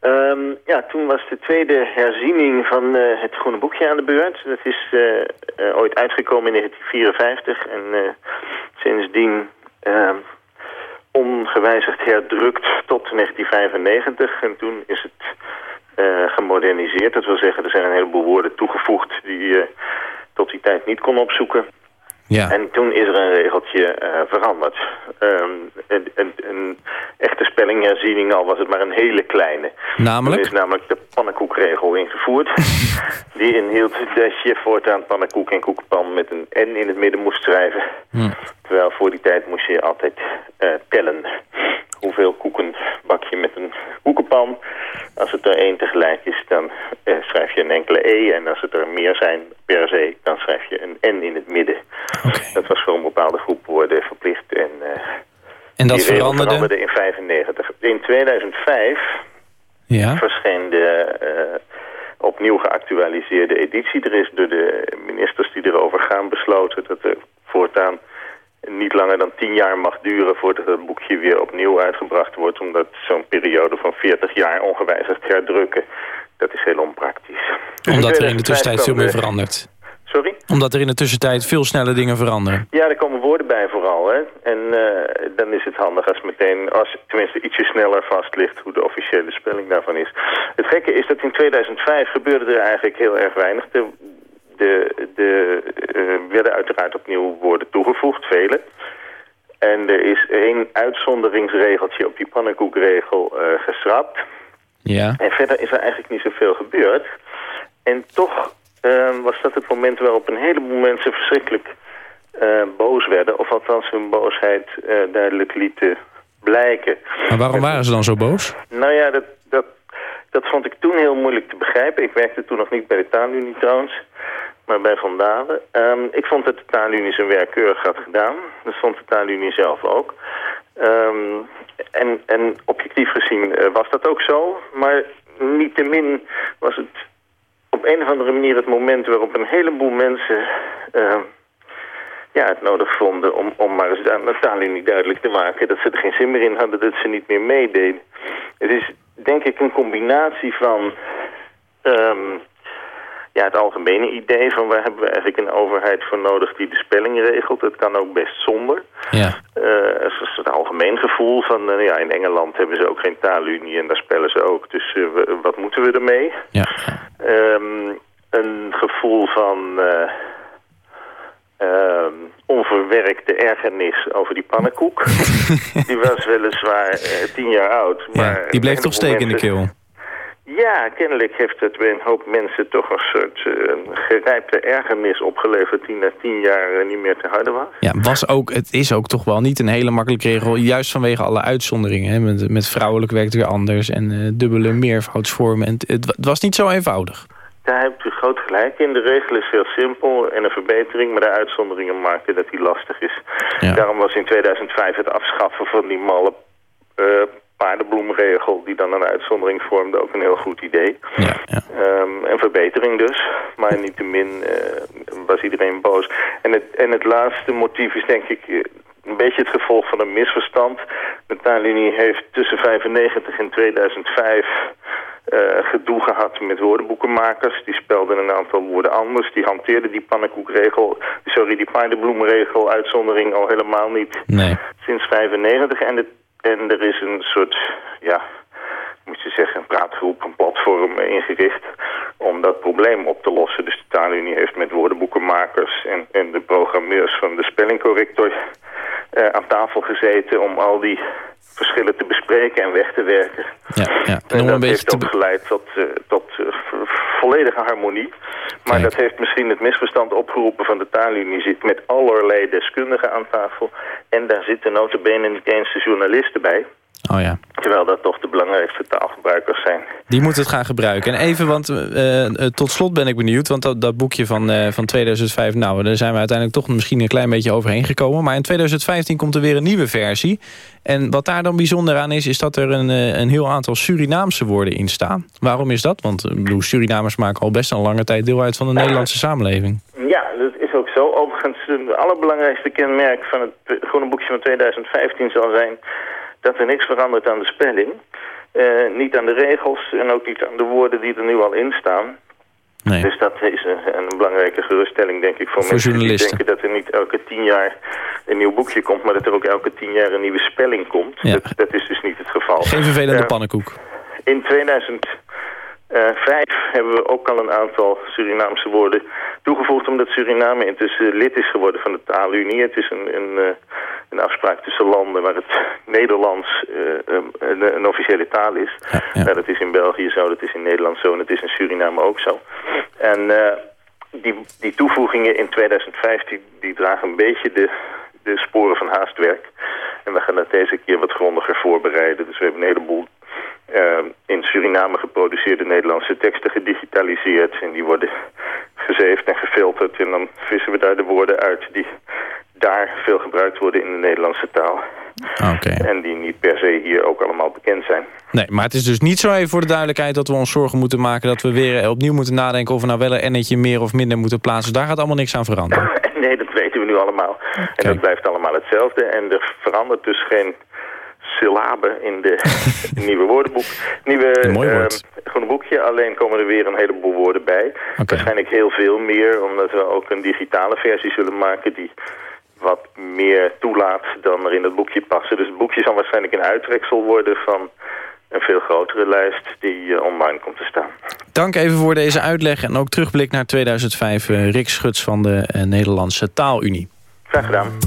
Ehm, ja, toen was de tweede herziening van eh, het Groene Boekje aan de beurt. Dat is eh, eh, ooit uitgekomen in 1954 en sindsdien ehm, ongewijzigd herdrukt tot 1995. En toen is het gemoderniseerd. Dat wil zeggen, er zijn een heleboel woorden toegevoegd die je tot die tijd niet kon opzoeken. Ja. En toen is er een regeltje uh, veranderd. Um, een, een, een, echte spellingherziening al was het maar een hele kleine. Namelijk? Toen is namelijk de pannenkoekregel ingevoerd. die inhield dat je voortaan pannenkoek en koekpan met een N in het midden moest schrijven. Hm. Terwijl voor die tijd moest je altijd uh, tellen hoeveel koeken bak je met een koekenpan. Als het er één tegelijk is, dan eh, schrijf je een enkele E. En als het er meer zijn per se, dan schrijf je een N in het midden. Dat was voor een bepaalde groep woorden verplicht. En, uh, en dat veranderde? veranderde in 95. In 2005 ja. verscheen de uh, opnieuw geactualiseerde editie. Er is door de ministers die erover gaan besloten dat er voortaan niet langer dan tien jaar mag duren voordat het boekje weer opnieuw uitgebracht wordt. Omdat zo'n periode van 40 jaar ongewijzigd herdrukken, dat is heel onpraktisch. Omdat er in de tussentijd veel meer verandert. Sorry? Omdat er in de tussentijd veel sneller dingen veranderen. Ja, er komen woorden bij vooral. Hè? En uh, dan is het handig als meteen, als tenminste ietsje sneller vast ligt hoe de officiële spelling daarvan is. Het gekke is dat in 2005 gebeurde er eigenlijk heel erg weinig. De, de, de uh, werden uiteraard opnieuw woorden toegevoegd, vele. En er is één uitzonderingsregeltje op die pannenkoekregel uh, geschrapt. Ja. En verder is er eigenlijk niet zoveel gebeurd. En toch uh, was dat het moment waarop een heleboel mensen verschrikkelijk boos werden. Of althans hun boosheid duidelijk lieten blijken. Maar waarom waren ze dan zo boos? Nou ja, dat, dat, dat vond ik toen heel moeilijk te begrijpen. Ik werkte toen nog niet bij de taalunie trouwens maar bij Van. Ehm, ik vond dat de taalunie zijn werk keurig had gedaan. Dat vond de taalunie zelf ook. Um, en, en objectief gezien uh, was dat ook zo. Maar niettemin was het op een of andere manier het moment waarop een heleboel mensen... Uh, ja, het nodig vonden om, om maar eens aan de taalunie duidelijk te maken... dat ze er geen zin meer in hadden, dat ze niet meer meededen. Het is denk ik een combinatie van... ja, het algemene idee van waar hebben we eigenlijk een overheid voor nodig die de spelling regelt. Het kan ook best zonder. Ja. Uh, het is het algemeen gevoel van, uh, ja, in Engeland hebben ze ook geen taalunie en daar spellen ze ook. Dus uh, wat moeten we ermee? Ja. Um, een gevoel van ehm, onverwerkte ergernis over die pannenkoek. die was weliswaar tien jaar oud. Maar ja, die bleef toch steken in de keel? Ja, kennelijk heeft het bij een hoop mensen toch een soort uh, gerijpte ergernis opgeleverd... die na tien jaar uh, niet meer te houden was. Ja, was ook, het is ook toch wel niet een hele makkelijke regel... juist vanwege alle uitzonderingen. Hè? Met, met vrouwelijk werkt het weer anders en uh, dubbele meervoudsvormen. En het, het, was niet zo eenvoudig. Daar hebt u groot gelijk in. De regel is heel simpel en een verbetering... maar de uitzonderingen maken dat die lastig is. Ja. Daarom was in 2005 het afschaffen van die malle paardenbloemregel die dan een uitzondering vormde ook een heel goed idee. Ja, ja. Um, een verbetering dus, maar niettemin uh, was iedereen boos. En het, en het laatste motief is denk ik eh, een beetje het gevolg van een misverstand. De taalunie heeft tussen 95 en 2005 uh, gedoe gehad met woordenboekenmakers. Die spelden een aantal woorden anders. Die hanteerden die pannenkoekregel, sorry, die paardenbloemregel uitzondering al helemaal niet nee. sinds 95. En de en er is een soort, ja, moet je zeggen, een praatgroep, een platform ingericht om dat probleem op te lossen. Dus de taalunie heeft met woordenboekenmakers en, en de programmeurs van de spellingcorrector uh, aan tafel gezeten om al die verschillen te bespreken en weg te werken. Ja, ja. En, en dat heeft ook geleid tot, uh, tot uh, volledige harmonie. Maar Kijk. dat heeft misschien het misverstand opgeroepen van de taalunie. zit met allerlei deskundigen aan tafel. En daar zitten notabene niet eens de journalisten bij. Oh ja. Terwijl dat toch de belangrijkste taalgebruikers zijn. Die moeten het gaan gebruiken. En even, want uh, tot slot ben ik benieuwd. Want dat, dat boekje van, uh, van 2005, nou, daar zijn we uiteindelijk toch misschien een klein beetje overheen gekomen. Maar in 2015 komt er weer een nieuwe versie. En wat daar dan bijzonder aan is, is dat er een, een heel aantal Surinaamse woorden in staan. Waarom is dat? Want bedoel, Surinamers maken al best een lange tijd deel uit van de Nederlandse samenleving. Ja, dat is ook zo. Overigens, het allerbelangrijkste kenmerk van het groene boekje van 2015 zal zijn dat er niks verandert aan de spelling. Uh, niet aan de regels en ook niet aan de woorden die er nu al in staan. Nee. Dus dat is een, een, belangrijke geruststelling, denk ik, voor, voor mensen die denken dat er niet elke tien jaar een nieuw boekje komt... maar dat er ook elke tien jaar een nieuwe spelling komt. Ja. Dat, dat is dus niet het geval. Geen vervelende Eh, pannenkoek. in 2005 hebben we ook al een aantal Surinaamse woorden toegevoegd... omdat Suriname intussen lid is geworden van de taalunie. Het is een, een, eh, een afspraak tussen landen waar het Nederlands eh, een, een officiële taal is. Ja, ja. Nou, dat is in België zo, dat is in Nederland zo en dat is in Suriname ook zo. En eh, die, die toevoegingen in 2005 die, dragen een beetje de, de sporen van haastwerk. En we gaan dat deze keer wat grondiger voorbereiden. Dus we hebben een heleboel eh, in Suriname geproduceerde Nederlandse teksten gedigitaliseerd. En die worden gezeefd en gefilterd. En dan vissen we daar de woorden uit die daar veel gebruikt worden in de Nederlandse taal. Ah. En die niet per se hier ook allemaal bekend zijn. Nee, maar het is dus niet zo even voor de duidelijkheid... dat we ons zorgen moeten maken dat we weer opnieuw moeten nadenken... of we nou wel een ennetje meer of minder moeten plaatsen. Daar gaat allemaal niks aan veranderen. Nee, dat weten we nu allemaal. En dat blijft allemaal hetzelfde. En er verandert dus geen syllabe in de nieuwe woordenboek. Nieuwe Een mooi eh, woord. groene boekje. Alleen komen er weer een heleboel woorden bij. Waarschijnlijk heel veel meer, omdat we ook een digitale versie zullen maken die wat meer toelaat dan er in het boekje passen. Dus het boekje zal waarschijnlijk een uittreksel worden van een veel grotere lijst die eh, online komt te staan. Dank even voor deze uitleg en ook terugblik naar 2005. eh, Rick Schuts van de eh, Nederlandse Taalunie. Graag gedaan.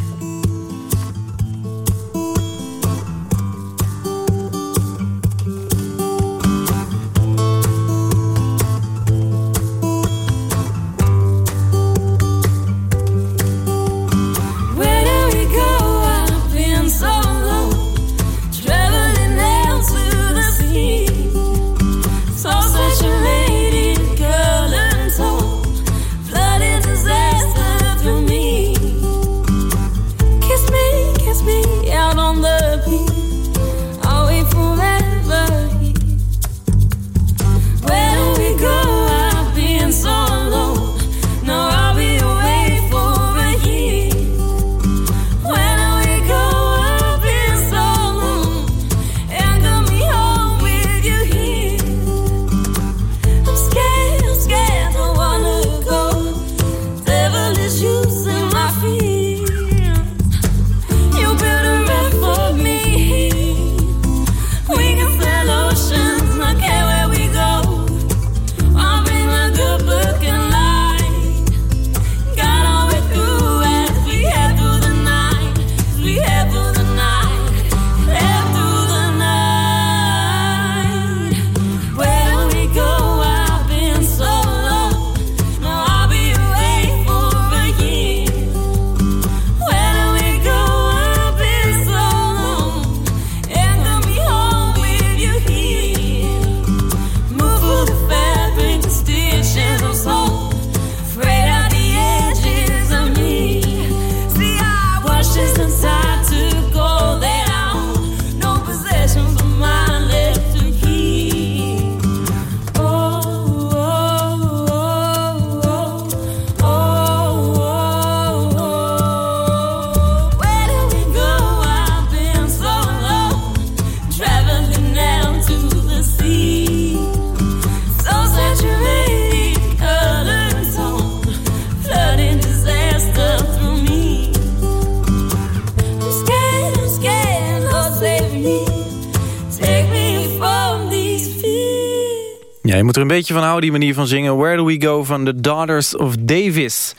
Er een beetje van houden, die manier van zingen. Where do we go van The Daughters of Davis.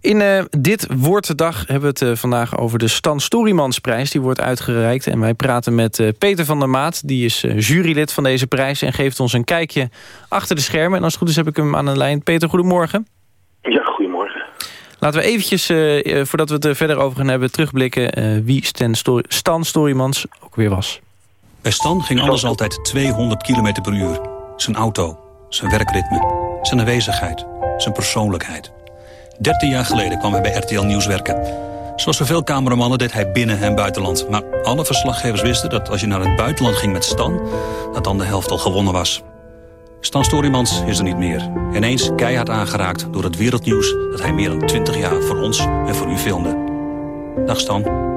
In eh, dit woorddag hebben we het eh, vandaag over de Stan Storymansprijs. Die wordt uitgereikt en wij praten met eh, Peter van der Maat. Die is eh, jurylid van deze prijs en geeft ons een kijkje achter de schermen. En als het goed is heb ik hem aan de lijn. Peter, goedemorgen. Ja, goedemorgen. Laten we eventjes, voordat we het er verder over gaan hebben... terugblikken eh, wie Stan, Stan Storymans ook weer was. Bij Stan ging alles altijd 200 km per uur. Zijn auto, zijn werkritme, zijn aanwezigheid, zijn persoonlijkheid. 13 jaar geleden kwam hij bij RTL Nieuws werken. Zoals zoveel cameramannen deed hij binnen- en buitenland. Maar alle verslaggevers wisten dat als je naar het buitenland ging met Stan... dat dan de helft al gewonnen was. Stan Storymans is er niet meer. Ineens keihard aangeraakt door het wereldnieuws... dat hij meer dan 20 jaar voor ons en voor u filmde. Dag Stan.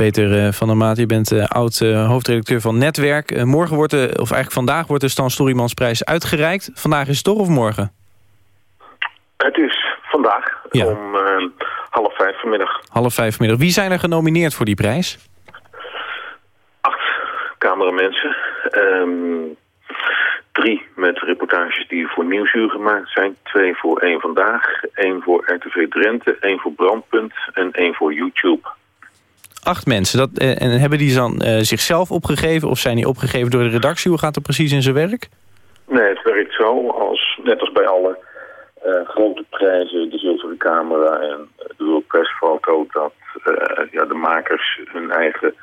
Peter eh, van der Maat, je bent eh, oud eh, hoofdredacteur van Netwerk. Morgen wordt de, of eigenlijk vandaag wordt de Stan Storymansprijs uitgereikt. Vandaag is het toch of morgen? Het is Vandaag Ja. om half vijf vanmiddag. Half vijf middag. Wie zijn er genomineerd voor die prijs? Acht cameramensen. Ehm drie met reportages die voor Nieuwsuur gemaakt zijn. Twee voor één Vandaag. één voor RTV Drenthe. één voor Brandpunt. En één voor YouTube. Acht mensen. Dat, eh, en hebben die dan eh, zichzelf opgegeven... of zijn die opgegeven door de redactie? Hoe gaat het precies in zijn werk? Nee, het werkt zo, als, net als bij alle eh, grote prijzen, de zilveren camera en de World dat eh, ja, de makers hun eigen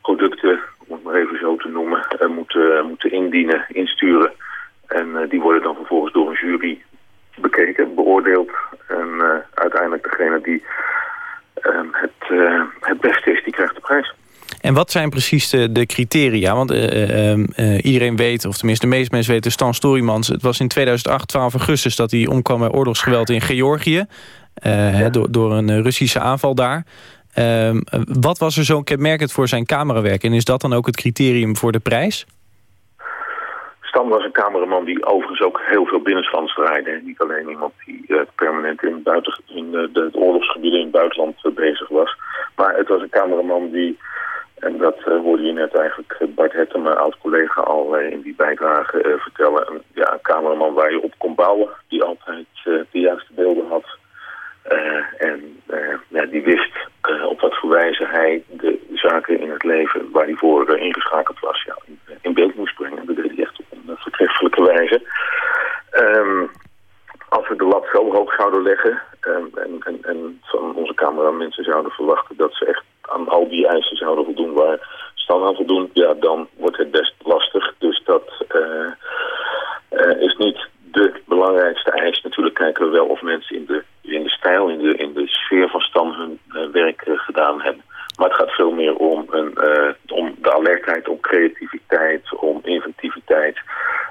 producten, om het maar even zo te noemen, moeten, moeten indienen, insturen. En die worden dan vervolgens door een jury bekeken, beoordeeld. En uiteindelijk degene die het, eh, het beste is, die krijgt de prijs. En wat zijn precies de, criteria? Want eh, eh, ehm, eh, iedereen weet, of tenminste de meeste mensen weten... Stan Storymans, het was in 2008, 12 augustus... dat hij omkwam bij oorlogsgeweld in Georgië. door, door een Russische aanval daar. Ehm, eh, wat was er zo kenmerkend voor zijn camerawerk? En is dat dan ook het criterium voor de prijs? Stan was een cameraman die overigens ook heel veel binnenstands draaide. Niet alleen iemand die eh, permanent in, buiten, in de, de, oorlogsgebieden in het buitenland eh, bezig was. Maar het was een cameraman die, en dat eh, hoorde je net eigenlijk eh, Bart Hetten, mijn oud-collega, al eh, in die bijdrage eh, vertellen. Een, ja, een cameraman waar je op kon bouwen, die altijd eh, de juiste beelden had. Eh, en eh, ja, die wist eh, op wat voor wijze hij de zaken in het leven waar hij voor eh, ingeschakeld was, ja, in, in beeld moest brengen. Dat deed hij echt op eh, voortreffelijke wijze. Ehm, als we de lat zo hoog zouden leggen ehm, en, en, en van onze cameramensen zouden verwachten dat ze echt aan al die eisen zouden voldoen waar Stan aan voldoen, ja, dan wordt het best lastig. Dus dat eh, eh, is niet de belangrijkste eis. Natuurlijk kijken we wel of mensen in de, in de stijl, in de, in de sfeer van Stan hun eh, werk eh, gedaan hebben. Maar het gaat veel meer om, een, eh, om de alertheid, om creativiteit, om inventiviteit,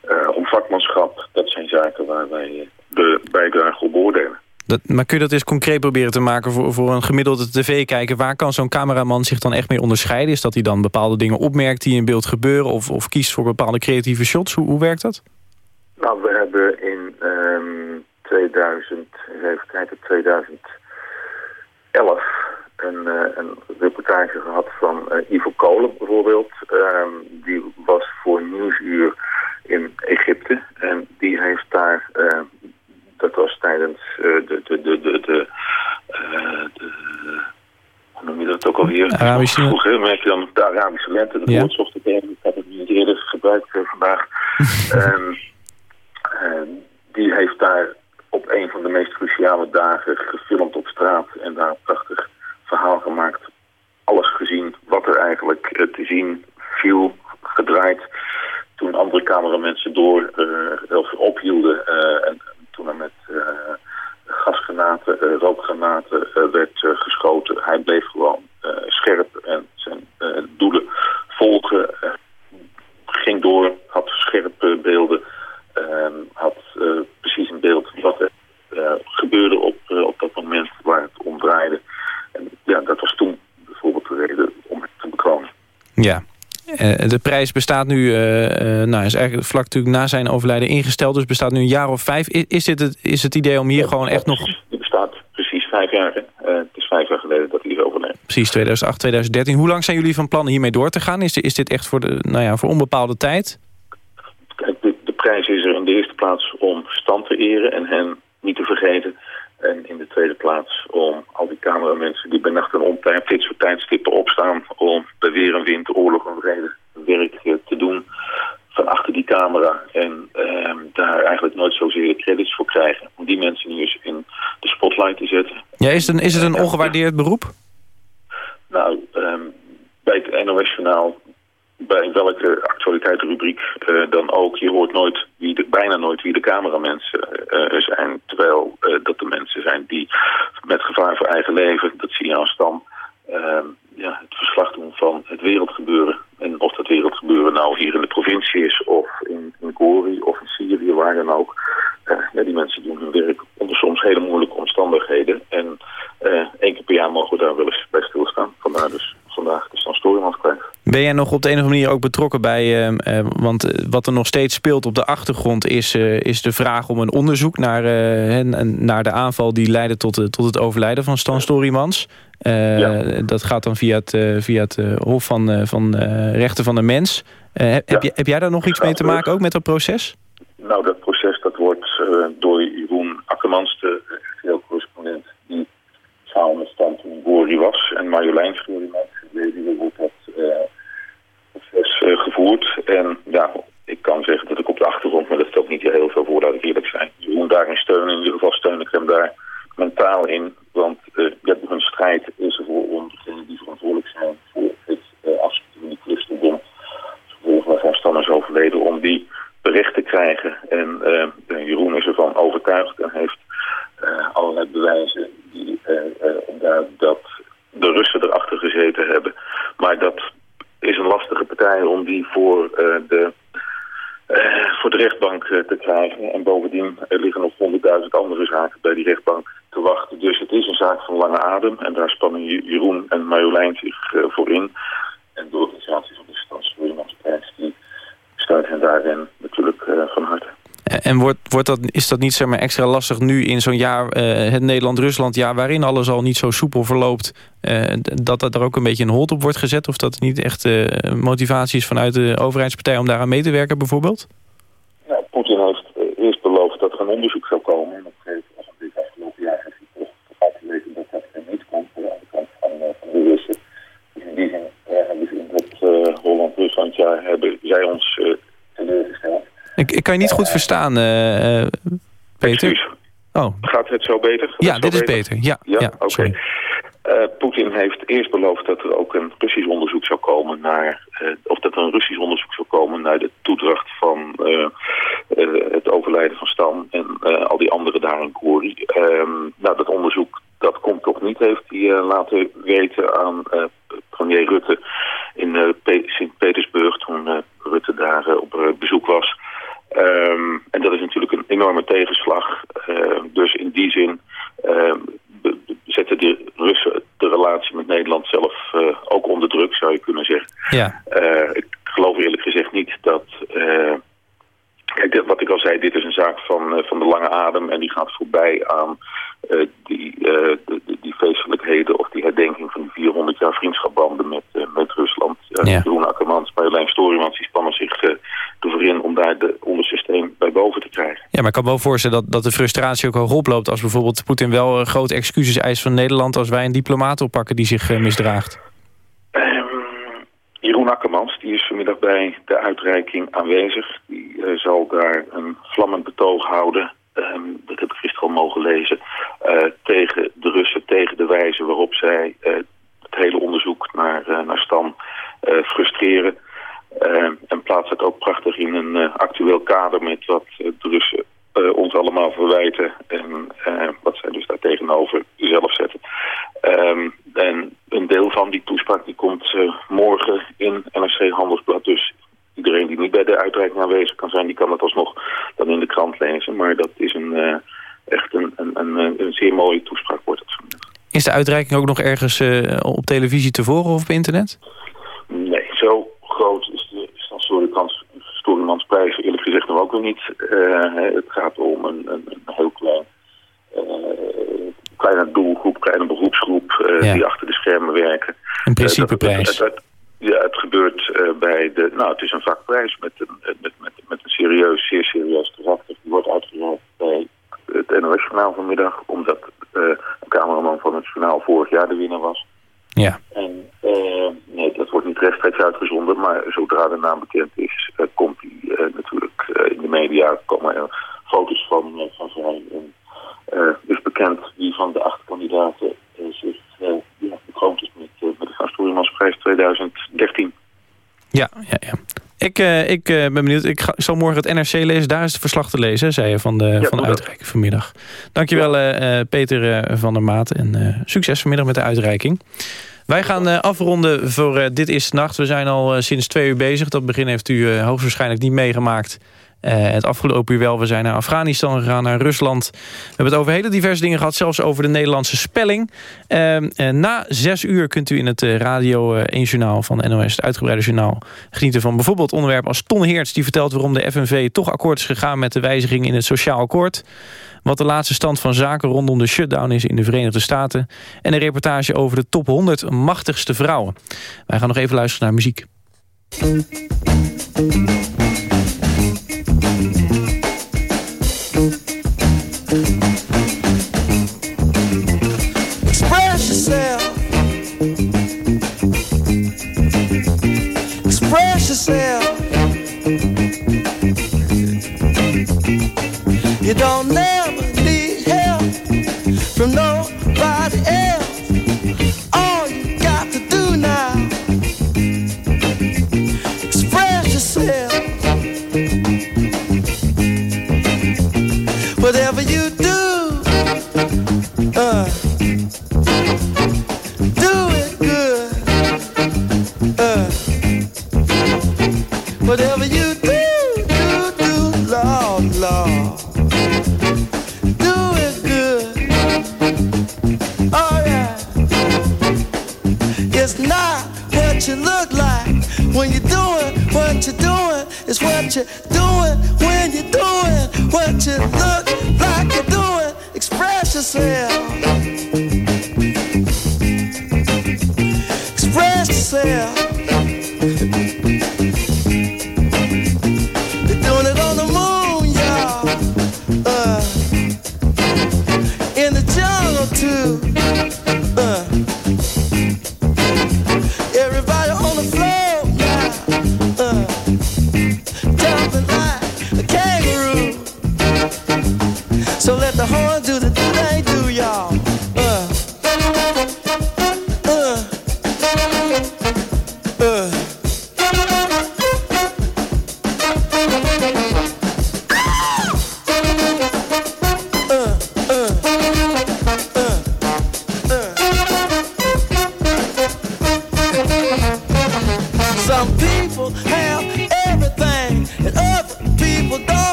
eh, om vakmanschap. Dat zijn zaken waar wij eh, de bijdrage op beoordelen. Dat, maar kun je dat eens concreet proberen te maken voor, voor een gemiddelde tv-kijker? Waar kan zo'n cameraman zich dan echt mee onderscheiden? Is dat hij dan bepaalde dingen opmerkt die in beeld gebeuren... of, of kiest voor bepaalde creatieve shots? Hoe, hoe werkt dat? Nou, we hebben in ehm 2000, even kijken, 2011 een, eh, een reportage gehad van eh, Ivo Kolen bijvoorbeeld. Ehm, die was voor Nieuwsuur in Egypte en die heeft daar, eh, dat was tijdens de, de, de, de, de, de hoe noem je dat ook alweer? Arabische- Vroeger merk je dan de Arabische lente, de Ja. ik heb het niet eerder gebruikt vandaag. Ehm, die heeft daar op een van de meest cruciale dagen gefilmd op straat en daar een prachtig verhaal gemaakt. Alles gezien wat er eigenlijk eh, te zien viel, gedraaid. Toen andere cameramensen door eh, of ophielden eh, en toen er met eh, gasgranaten, eh, rookgranaten eh, werd eh, geschoten. Hij bleef gewoon eh, scherp en zijn eh, doelen volgen. eh, ging door, had scherpe beelden, ehm, had eh, precies een beeld wat er eh, gebeurde op, eh, op dat moment waar het om draaide. En ja, dat was toen bijvoorbeeld de reden om het te bekronen. Ja. Eh, de prijs bestaat nu, eh, eh, nou, is eigenlijk vlak natuurlijk na zijn overlijden ingesteld... dus bestaat nu een jaar of vijf. I- Is, dit het, is het idee om hier gewoon echt nog... Die bestaat precies vijf jaar. hè. Het is vijf jaar geleden dat hij is overleden. Precies, 2008, 2013. Hoe lang zijn jullie van plan hiermee door te gaan? Is, dit- is dit echt voor, de, nou ja, voor onbepaalde tijd? Kijk, de, de prijs is er in de eerste plaats om stand te eren en hen niet te vergeten. En in de tweede plaats om al die cameramensen die bij nacht en ontij op dit soort tijdstippen opstaan... om bij weer en wind, oorlog en vrede werk eh, te doen van achter die camera. En ehm, daar eigenlijk nooit zozeer de credits voor krijgen. Om die mensen nu eens in de spotlight te zetten. Ja, is, het een, is het een ongewaardeerd beroep? Nou, ehm, bij het NOS-journaal, bij welke actualiteitenrubriek eh, dan ook, je hoort nooit wie de, bijna nooit wie de cameramensen eh, zijn. Terwijl dat de mensen zijn die met gevaar voor eigen leven, dat zie je aan Stam, ehm, ja, het verslag doen van het wereldgebeuren. En of dat wereldgebeuren nou hier in de provincie is, of in, Gori, of in Syrië, waar dan ook. Ja, die mensen doen hun werk onder soms hele moeilijke omstandigheden. En één keer per jaar mogen we daar wel eens bij stilstaan. Vandaar dus vandaag de Stan Storymansprijs. Ben Ben jij nog op de een of andere manier ook betrokken bij... eh, eh, want eh, wat er nog steeds speelt op de achtergrond... is, eh, is de vraag om een onderzoek naar, hen- naar de aanval... die leidde tot, tot het overlijden van Stan Storymans. Dat gaat dan via het, via het Hof van, van Rechten van de Mens. Heb, heb, jij- heb jij daar nog iets mee te maken, ook met dat proces? Nou, dat proces dat wordt door Jeroen Akkermans, de RTL-correspondent... die samen met Stan toen Gori was en Marjolein Storymans geleden wordt dat eh, proces eh, gevoerd. En ja, ik kan zeggen dat ik op de achtergrond, maar dat stelt niet heel veel voor, laat ik eerlijk zijn. Jeroen daarin steunen, in ieder geval steun ik hem daar mentaal in. Want eh ja, hun strijd is ervoor om degenen die verantwoordelijk zijn voor het eh afschieten van die christendom gevolg waarvan Stan is overleden, om die bericht te krijgen. En eh, Jeroen is ervan overtuigd en heeft eh, allerlei bewijzen die eh eh, omduiden dat de Russen erachter gezeten hebben. Maar dat is een lastige partij om die voor, eh, de, eh, voor de rechtbank eh, te krijgen. En bovendien er liggen nog honderdduizend andere zaken bij die rechtbank te wachten. Dus het is een zaak van lange adem. En daar spannen Je- Jeroen en Marjolein zich eh, voor in. En de organisatie van de Stadsvoermansprijs die steunt hen daarin natuurlijk eh, van harte. Eh, En dat, is dat niet zeg maar, extra lastig nu in zo'n jaar... eh, het Nederland-Rusland jaar waarin alles al niet zo soepel verloopt... eh, d- dat dat er ook een beetje een hold op wordt gezet? Of dat het niet echt eh, motivatie is vanuit de overheidspartij... om daaraan mee te werken bijvoorbeeld? Nou, Poetin heeft eh, eerst beloofd dat er een onderzoek zou komen. En op een gegeven moment afgelopen jaar heeft hij toch uitgeleverd dat dat er niet komt aan de kant van, eh, van de Russen. Dus in die zin eh, dat eh, Holland-Rusland jaar hebben zij ons eh. Ik, ik kan je niet goed verstaan, eh, Peter. Oh, Gaat het zo beter? Gaat ja, dit is beter. Ja, Ja, ja, oké. Eh, Poetin heeft eerst beloofd dat er ook een Russisch onderzoek zou komen naar, of dat er een Russisch onderzoek zou komen naar de toedracht van het overlijden van Stan en al die anderen daar in Gori. Ehm, nou, dat onderzoek dat komt toch niet, heeft hij laten weten aan premier Rutte in Pe- Sint-Petersburg toen Rutte daar op bezoek was. Ehm, en dat is natuurlijk een enorme tegenslag. Ehm, dus in die zin ehm, zetten de Russen de relatie met Nederland zelf eh, ook onder druk, zou je kunnen zeggen. Ja. Eh, ik geloof eerlijk gezegd niet dat... kijk, dit- wat ik al zei, dit is een zaak van, eh, van de lange adem... en die gaat voorbij aan eh, die, eh, die feestelijkheden... of die herdenking van die 400 jaar vriendschapbanden met, met Rusland. Ja. Jeroen Akkermans, Marjolein Storymans, die spannen zich ervoor in... om daar de onderste steen bij boven te krijgen. Ja, maar ik kan me wel voorstellen dat, dat de frustratie ook hoog oploopt... als bijvoorbeeld Poetin wel eh, grote excuses eist van Nederland... als wij een diplomaat oppakken die zich misdraagt. Jeroen Akkermans, die is vanmiddag bij de uitreiking aanwezig. Die eh, zal daar een vlammend betoog houden. Ehm, dat heb ik gisteren al mogen lezen. eh, tegen de Russen, tegen de wijze waarop zij eh, het hele onderzoek naar, naar Stan frustreren. Ehm, en plaatst het ook prachtig in een actueel kader met wat de Russen eh, ons allemaal verwijten. En eh, wat zij dus daar tegenover zelf zetten. Ehm, en een deel van die toespraak die komt eh, morgen in NRC Handelsblad. Dus iedereen die niet bij de uitreiking aanwezig kan zijn, die kan het alsnog dan in de krant lezen. Maar dat is een, echt een, een, een, een zeer mooie toespraak wordt het vanmiddag. Is de uitreiking ook nog ergens op televisie te of op internet? Nee, zo groot is de Storymans, Storymans eerlijk gezegd nog ook nog niet. Eh, het gaat om een, een, een heel klein, eh, kleine doelgroep, kleine beroepsgroep eh, Ja. die achter de schermen werken. Een principeprijs. Ja, het gebeurt bij de... Nou, het is een vakprijs met een, met, met, met een serieus, zeer serieus karakter. Die wordt uitgereikt bij het NOS-journaal vanmiddag... omdat een cameraman van het journaal vorig jaar de winnaar was. Ja. En nee, dat wordt niet rechtstreeks uitgezonden, maar zodra de naam bekend is, eh, komt die eh, natuurlijk eh, in de media, komen er foto's van, eh, van vrij. En, eh, is bekend wie van de acht kandidaten eh, zich eh ja, bekroond is met, eh, met de Gaan Storymansprijs 2013. Ja, ja, ja. Ik, eh, ik eh, ben benieuwd. Ik ga, zal morgen het NRC lezen. Daar is het verslag te lezen, zei je, van de, van de uitreiking vanmiddag. Dankjewel, eh, Peter van der Maat. En succes vanmiddag met de uitreiking. Wij gaan afronden voor Dit is Nacht. We zijn al sinds twee uur bezig. Dat begin heeft u hoogstwaarschijnlijk niet meegemaakt. Eh, het afgelopen uur wel, we zijn naar Afghanistan gegaan, naar Rusland. We hebben het over hele diverse dingen gehad, zelfs over de Nederlandse spelling. Eh, eh, na zes uur kunt u in het eh, Radio eh, 1 Journaal van NOS, het uitgebreide journaal, genieten van bijvoorbeeld onderwerpen als Ton Heerts, die vertelt waarom de FNV toch akkoord is gegaan met de wijziging in het Sociaal Akkoord. Wat de laatste stand van zaken rondom de shutdown is in de Verenigde Staten. En een reportage over de top 100 machtigste vrouwen. Wij gaan nog even luisteren naar muziek.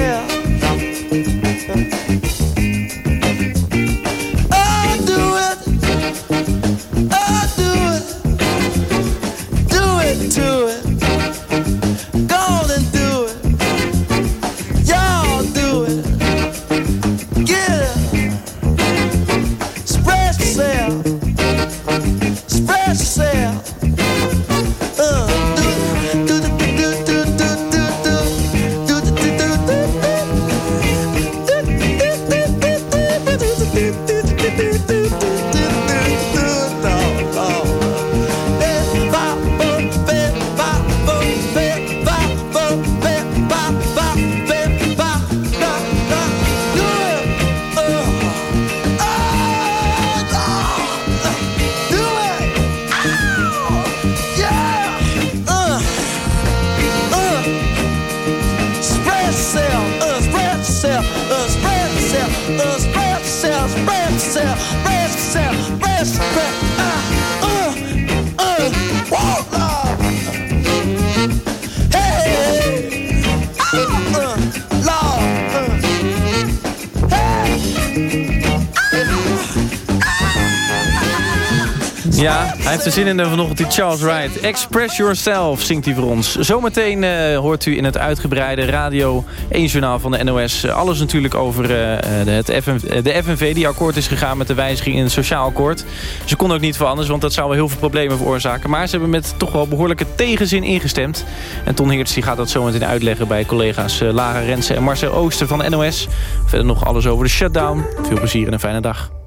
yeah. Zin in en vanochtend die Charles Wright. Express Yourself zingt hij voor ons. Zometeen eh, hoort u in het uitgebreide Radio 1 journaal van de NOS... eh, alles natuurlijk over eh, de, het FN, eh, de FNV die akkoord is gegaan met de wijziging in het sociaal akkoord. Ze kon ook niet voor anders, want dat zou wel heel veel problemen veroorzaken. Maar ze hebben met toch wel behoorlijke tegenzin ingestemd. En Ton Heerts die gaat dat zometeen uitleggen bij collega's eh, Lara Rensen en Marcel Ooster van de NOS. Verder nog alles over de shutdown. Veel plezier en een fijne dag.